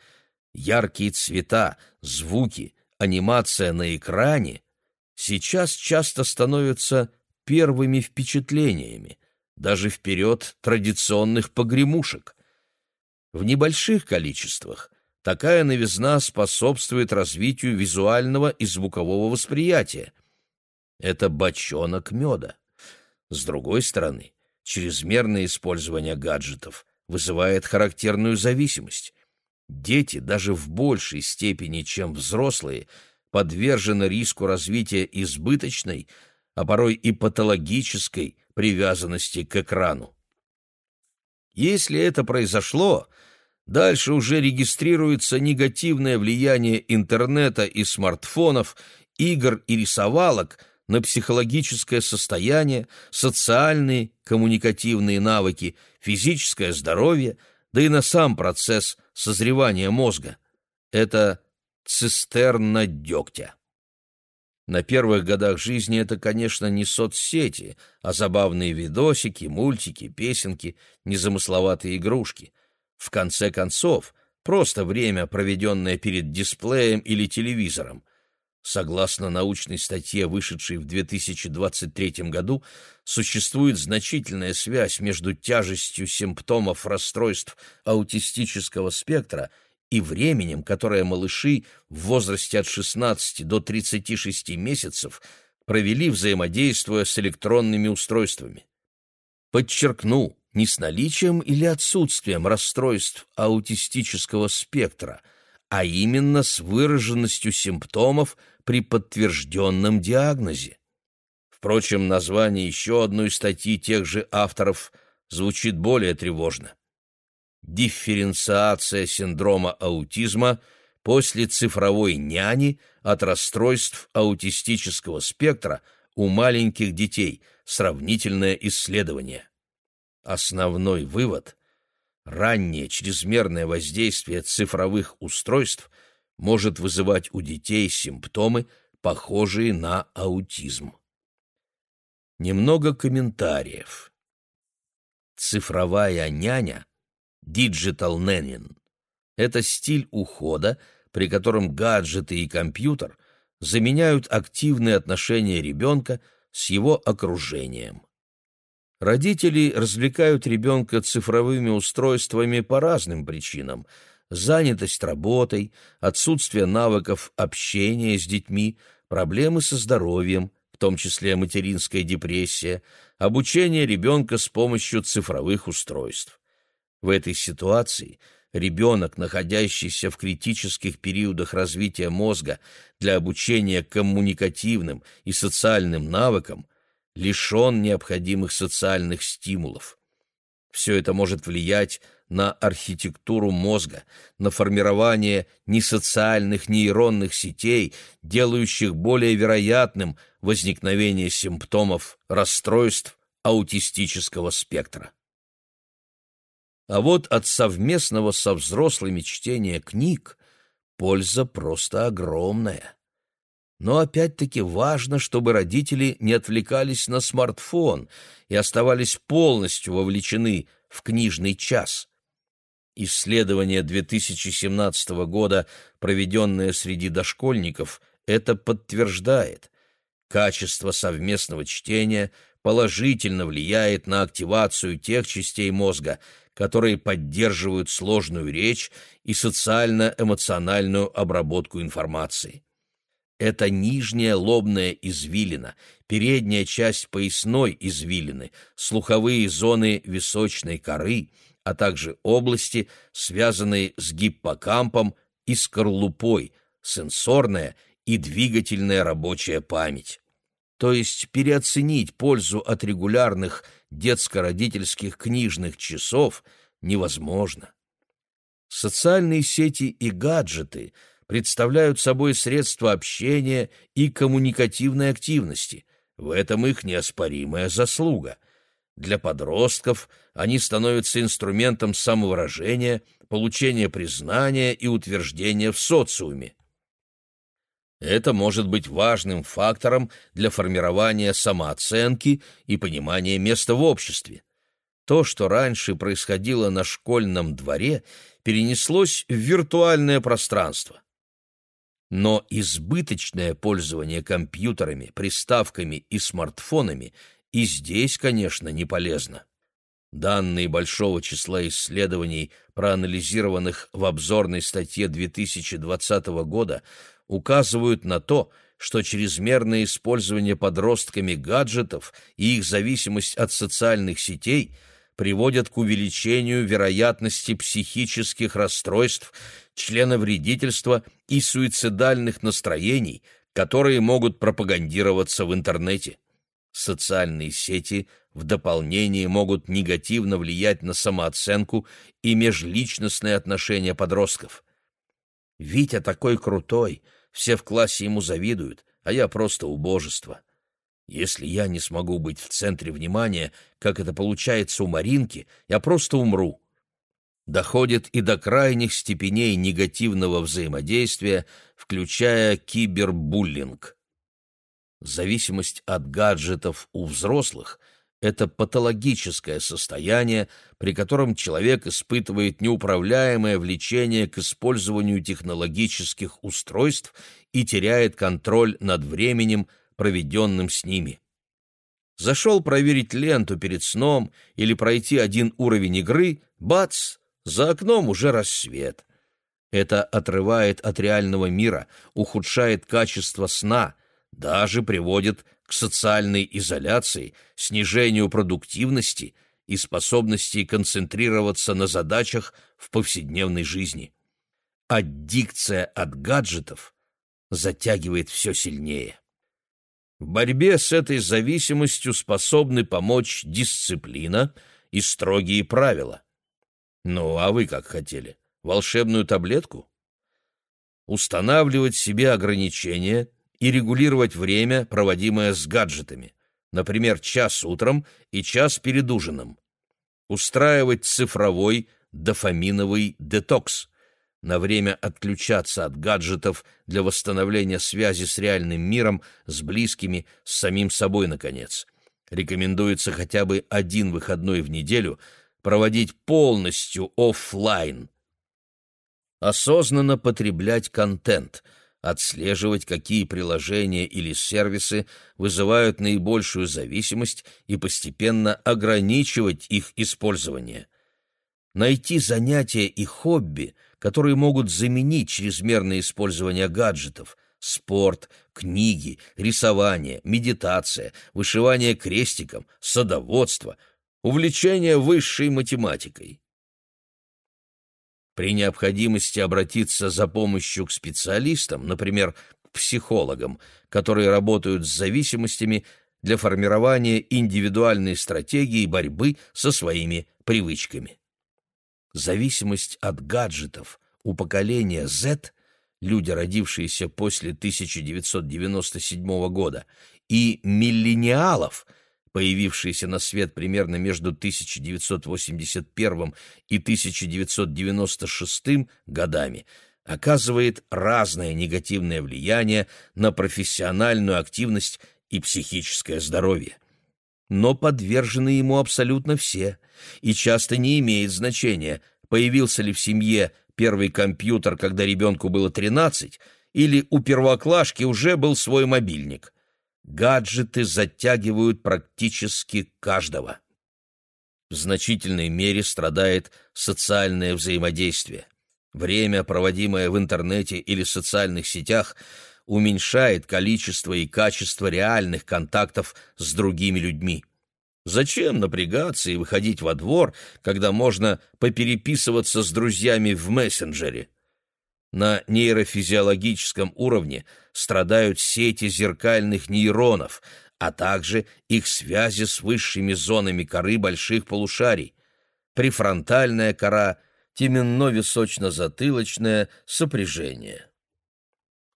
Яркие цвета, звуки, анимация на экране сейчас часто становятся первыми впечатлениями, даже вперед традиционных погремушек. В небольших количествах такая новизна способствует развитию визуального и звукового восприятия. Это бочонок меда. С другой стороны, чрезмерное использование гаджетов вызывает характерную зависимость. Дети даже в большей степени, чем взрослые, подвержены риску развития избыточной, а порой и патологической привязанности к экрану. Если это произошло, дальше уже регистрируется негативное влияние интернета и смартфонов, игр и рисовалок на психологическое состояние, социальные, коммуникативные навыки, физическое здоровье, да и на сам процесс созревания мозга. Это цистерна дегтя. На первых годах жизни это, конечно, не соцсети, а забавные видосики, мультики, песенки, незамысловатые игрушки. В конце концов, просто время, проведенное перед дисплеем или телевизором. Согласно научной статье, вышедшей в 2023 году, существует значительная связь между тяжестью симптомов расстройств аутистического спектра и временем, которое малыши в возрасте от 16 до 36 месяцев провели, взаимодействуя с электронными устройствами. Подчеркну, не с наличием или отсутствием расстройств аутистического спектра, а именно с выраженностью симптомов при подтвержденном диагнозе. Впрочем, название еще одной статьи тех же авторов звучит более тревожно дифференциация синдрома аутизма после цифровой няни от расстройств аутистического спектра у маленьких детей. Сравнительное исследование. Основной вывод – раннее чрезмерное воздействие цифровых устройств может вызывать у детей симптомы, похожие на аутизм. Немного комментариев. Цифровая няня Digital Nanning. Это стиль ухода, при котором гаджеты и компьютер заменяют активные отношения ребенка с его окружением. Родители развлекают ребенка цифровыми устройствами по разным причинам. Занятость работой, отсутствие навыков общения с детьми, проблемы со здоровьем, в том числе материнская депрессия, обучение ребенка с помощью цифровых устройств. В этой ситуации ребенок, находящийся в критических периодах развития мозга для обучения коммуникативным и социальным навыкам, лишен необходимых социальных стимулов. Все это может влиять на архитектуру мозга, на формирование несоциальных нейронных сетей, делающих более вероятным возникновение симптомов расстройств аутистического спектра. А вот от совместного со взрослыми чтения книг польза просто огромная. Но опять-таки важно, чтобы родители не отвлекались на смартфон и оставались полностью вовлечены в книжный час. Исследование 2017 года, проведенное среди дошкольников, это подтверждает. Качество совместного чтения положительно влияет на активацию тех частей мозга, которые поддерживают сложную речь и социально-эмоциональную обработку информации. Это нижняя лобная извилина, передняя часть поясной извилины, слуховые зоны височной коры, а также области, связанные с гиппокампом и скорлупой, сенсорная и двигательная рабочая память. То есть переоценить пользу от регулярных детско-родительских книжных часов невозможно. Социальные сети и гаджеты представляют собой средства общения и коммуникативной активности. В этом их неоспоримая заслуга. Для подростков они становятся инструментом самовыражения, получения признания и утверждения в социуме. Это может быть важным фактором для формирования самооценки и понимания места в обществе. То, что раньше происходило на школьном дворе, перенеслось в виртуальное пространство. Но избыточное пользование компьютерами, приставками и смартфонами и здесь, конечно, не полезно. Данные большого числа исследований, проанализированных в обзорной статье 2020 года, указывают на то, что чрезмерное использование подростками гаджетов и их зависимость от социальных сетей приводят к увеличению вероятности психических расстройств, членовредительства и суицидальных настроений, которые могут пропагандироваться в интернете. Социальные сети в дополнение могут негативно влиять на самооценку и межличностные отношения подростков. «Витя такой крутой!» Все в классе ему завидуют, а я просто убожество. Если я не смогу быть в центре внимания, как это получается у Маринки, я просто умру. Доходит и до крайних степеней негативного взаимодействия, включая кибербуллинг. Зависимость от гаджетов у взрослых — это патологическое состояние, при котором человек испытывает неуправляемое влечение к использованию технологических устройств и теряет контроль над временем, проведенным с ними. Зашел проверить ленту перед сном или пройти один уровень игры, бац, за окном уже рассвет. Это отрывает от реального мира, ухудшает качество сна, даже приводит к социальной изоляции, снижению продуктивности и способности концентрироваться на задачах в повседневной жизни. Аддикция от гаджетов затягивает все сильнее. В борьбе с этой зависимостью способны помочь дисциплина и строгие правила. Ну, а вы как хотели? Волшебную таблетку? Устанавливать себе ограничения – и регулировать время, проводимое с гаджетами, например, час утром и час перед ужином. Устраивать цифровой дофаминовый детокс, на время отключаться от гаджетов для восстановления связи с реальным миром, с близкими, с самим собой, наконец. Рекомендуется хотя бы один выходной в неделю проводить полностью офлайн. Осознанно потреблять контент – отслеживать, какие приложения или сервисы вызывают наибольшую зависимость и постепенно ограничивать их использование. Найти занятия и хобби, которые могут заменить чрезмерное использование гаджетов, спорт, книги, рисование, медитация, вышивание крестиком, садоводство, увлечение высшей математикой. При необходимости обратиться за помощью к специалистам, например, к психологам, которые работают с зависимостями для формирования индивидуальной стратегии борьбы со своими привычками. Зависимость от гаджетов у поколения Z, люди, родившиеся после 1997 года, и миллениалов – появившиеся на свет примерно между 1981 и 1996 годами, оказывает разное негативное влияние на профессиональную активность и психическое здоровье. Но подвержены ему абсолютно все, и часто не имеет значения, появился ли в семье первый компьютер, когда ребенку было 13, или у первоклашки уже был свой мобильник – гаджеты затягивают практически каждого. В значительной мере страдает социальное взаимодействие. Время, проводимое в интернете или социальных сетях, уменьшает количество и качество реальных контактов с другими людьми. Зачем напрягаться и выходить во двор, когда можно попереписываться с друзьями в мессенджере? На нейрофизиологическом уровне страдают сети зеркальных нейронов, а также их связи с высшими зонами коры больших полушарий. Префронтальная кора, теменно-височно-затылочное сопряжение.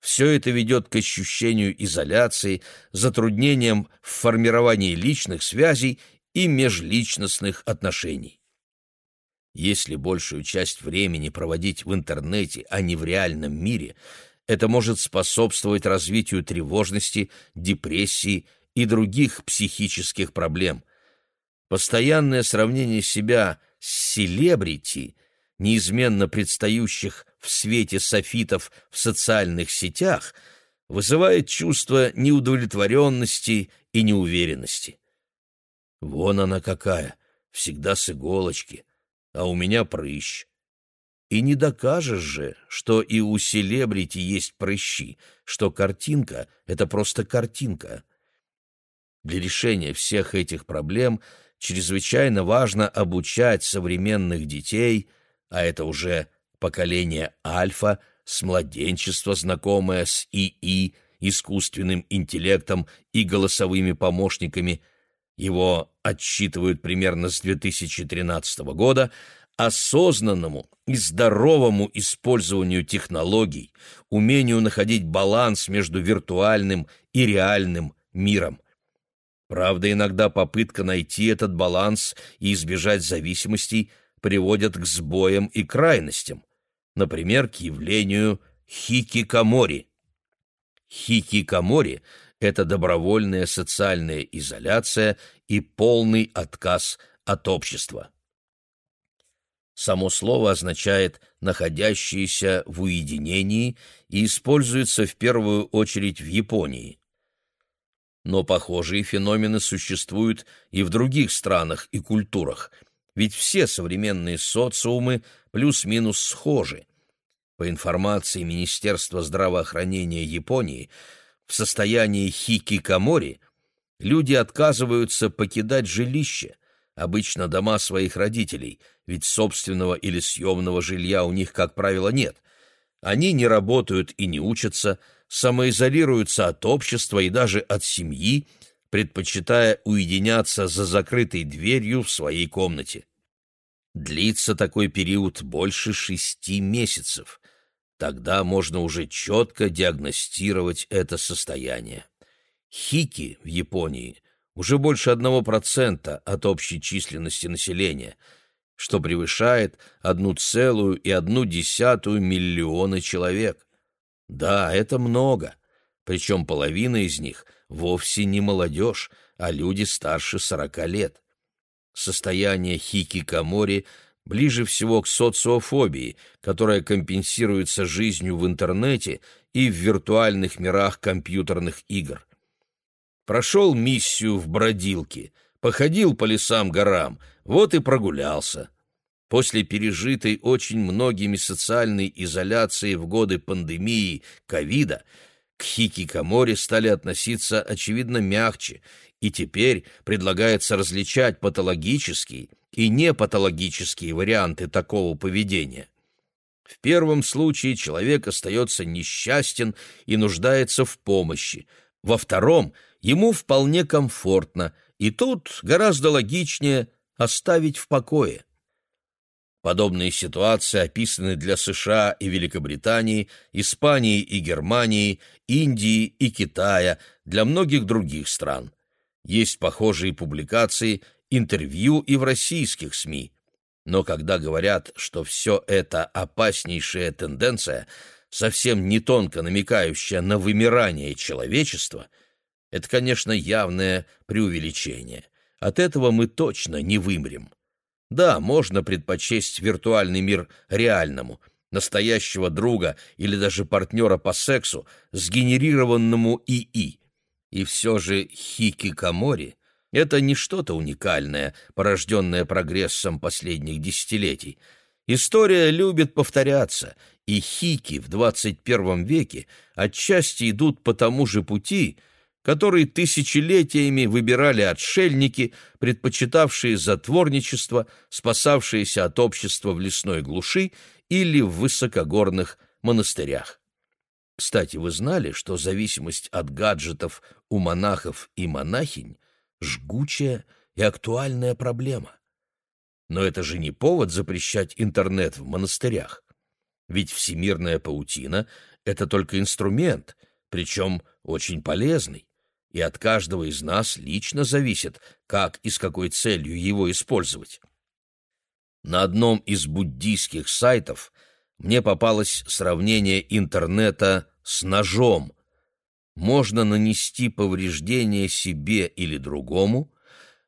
Все это ведет к ощущению изоляции, затруднениям в формировании личных связей и межличностных отношений. Если большую часть времени проводить в интернете, а не в реальном мире, это может способствовать развитию тревожности, депрессии и других психических проблем. Постоянное сравнение себя с селебрити, неизменно предстающих в свете софитов в социальных сетях, вызывает чувство неудовлетворенности и неуверенности. Вон она какая, всегда с иголочки, а у меня прыщ. И не докажешь же, что и у селебрити есть прыщи, что картинка — это просто картинка. Для решения всех этих проблем чрезвычайно важно обучать современных детей, а это уже поколение альфа, с младенчества знакомое с ИИ, искусственным интеллектом и голосовыми помощниками — его отсчитывают примерно с 2013 года, осознанному и здоровому использованию технологий, умению находить баланс между виртуальным и реальным миром. Правда, иногда попытка найти этот баланс и избежать зависимостей приводят к сбоям и крайностям, например, к явлению хикикамори. Хикикамори — это добровольная социальная изоляция и полный отказ от общества. Само слово означает «находящиеся в уединении» и используется в первую очередь в Японии. Но похожие феномены существуют и в других странах и культурах, ведь все современные социумы плюс-минус схожи. По информации Министерства здравоохранения Японии – в состоянии хикикамори люди отказываются покидать жилище, обычно дома своих родителей, ведь собственного или съемного жилья у них, как правило, нет. Они не работают и не учатся, самоизолируются от общества и даже от семьи, предпочитая уединяться за закрытой дверью в своей комнате. Длится такой период больше шести месяцев. Тогда можно уже четко диагностировать это состояние. Хики в Японии уже больше одного процента от общей численности населения, что превышает одну целую и одну десятую миллиона человек. Да, это много, причем половина из них вовсе не молодежь, а люди старше сорока лет. Состояние хикикамори – ближе всего к социофобии, которая компенсируется жизнью в интернете и в виртуальных мирах компьютерных игр. Прошел миссию в бродилке, походил по лесам-горам, вот и прогулялся. После пережитой очень многими социальной изоляции в годы пандемии ковида к хикикамори стали относиться, очевидно, мягче, и теперь предлагается различать патологический – и непатологические варианты такого поведения. В первом случае человек остается несчастен и нуждается в помощи, во втором ему вполне комфортно, и тут гораздо логичнее оставить в покое. Подобные ситуации описаны для США и Великобритании, Испании и Германии, Индии и Китая, для многих других стран. Есть похожие публикации интервью и в российских СМИ. Но когда говорят, что все это опаснейшая тенденция, совсем не тонко намекающая на вымирание человечества, это, конечно, явное преувеличение. От этого мы точно не вымрем. Да, можно предпочесть виртуальный мир реальному, настоящего друга или даже партнера по сексу, сгенерированному ИИ. И все же хикикамори — это не что-то уникальное, порожденное прогрессом последних десятилетий. История любит повторяться, и хики в 21 веке отчасти идут по тому же пути, который тысячелетиями выбирали отшельники, предпочитавшие затворничество, спасавшиеся от общества в лесной глуши или в высокогорных монастырях. Кстати, вы знали, что зависимость от гаджетов у монахов и монахинь – жгучая и актуальная проблема? Но это же не повод запрещать интернет в монастырях. Ведь всемирная паутина — это только инструмент, причем очень полезный, и от каждого из нас лично зависит, как и с какой целью его использовать. На одном из буддийских сайтов мне попалось сравнение интернета с ножом. Можно нанести повреждение себе или другому,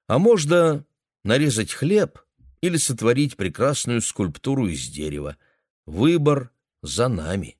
а можно нарезать хлеб или сотворить прекрасную скульптуру из дерева. Выбор за нами.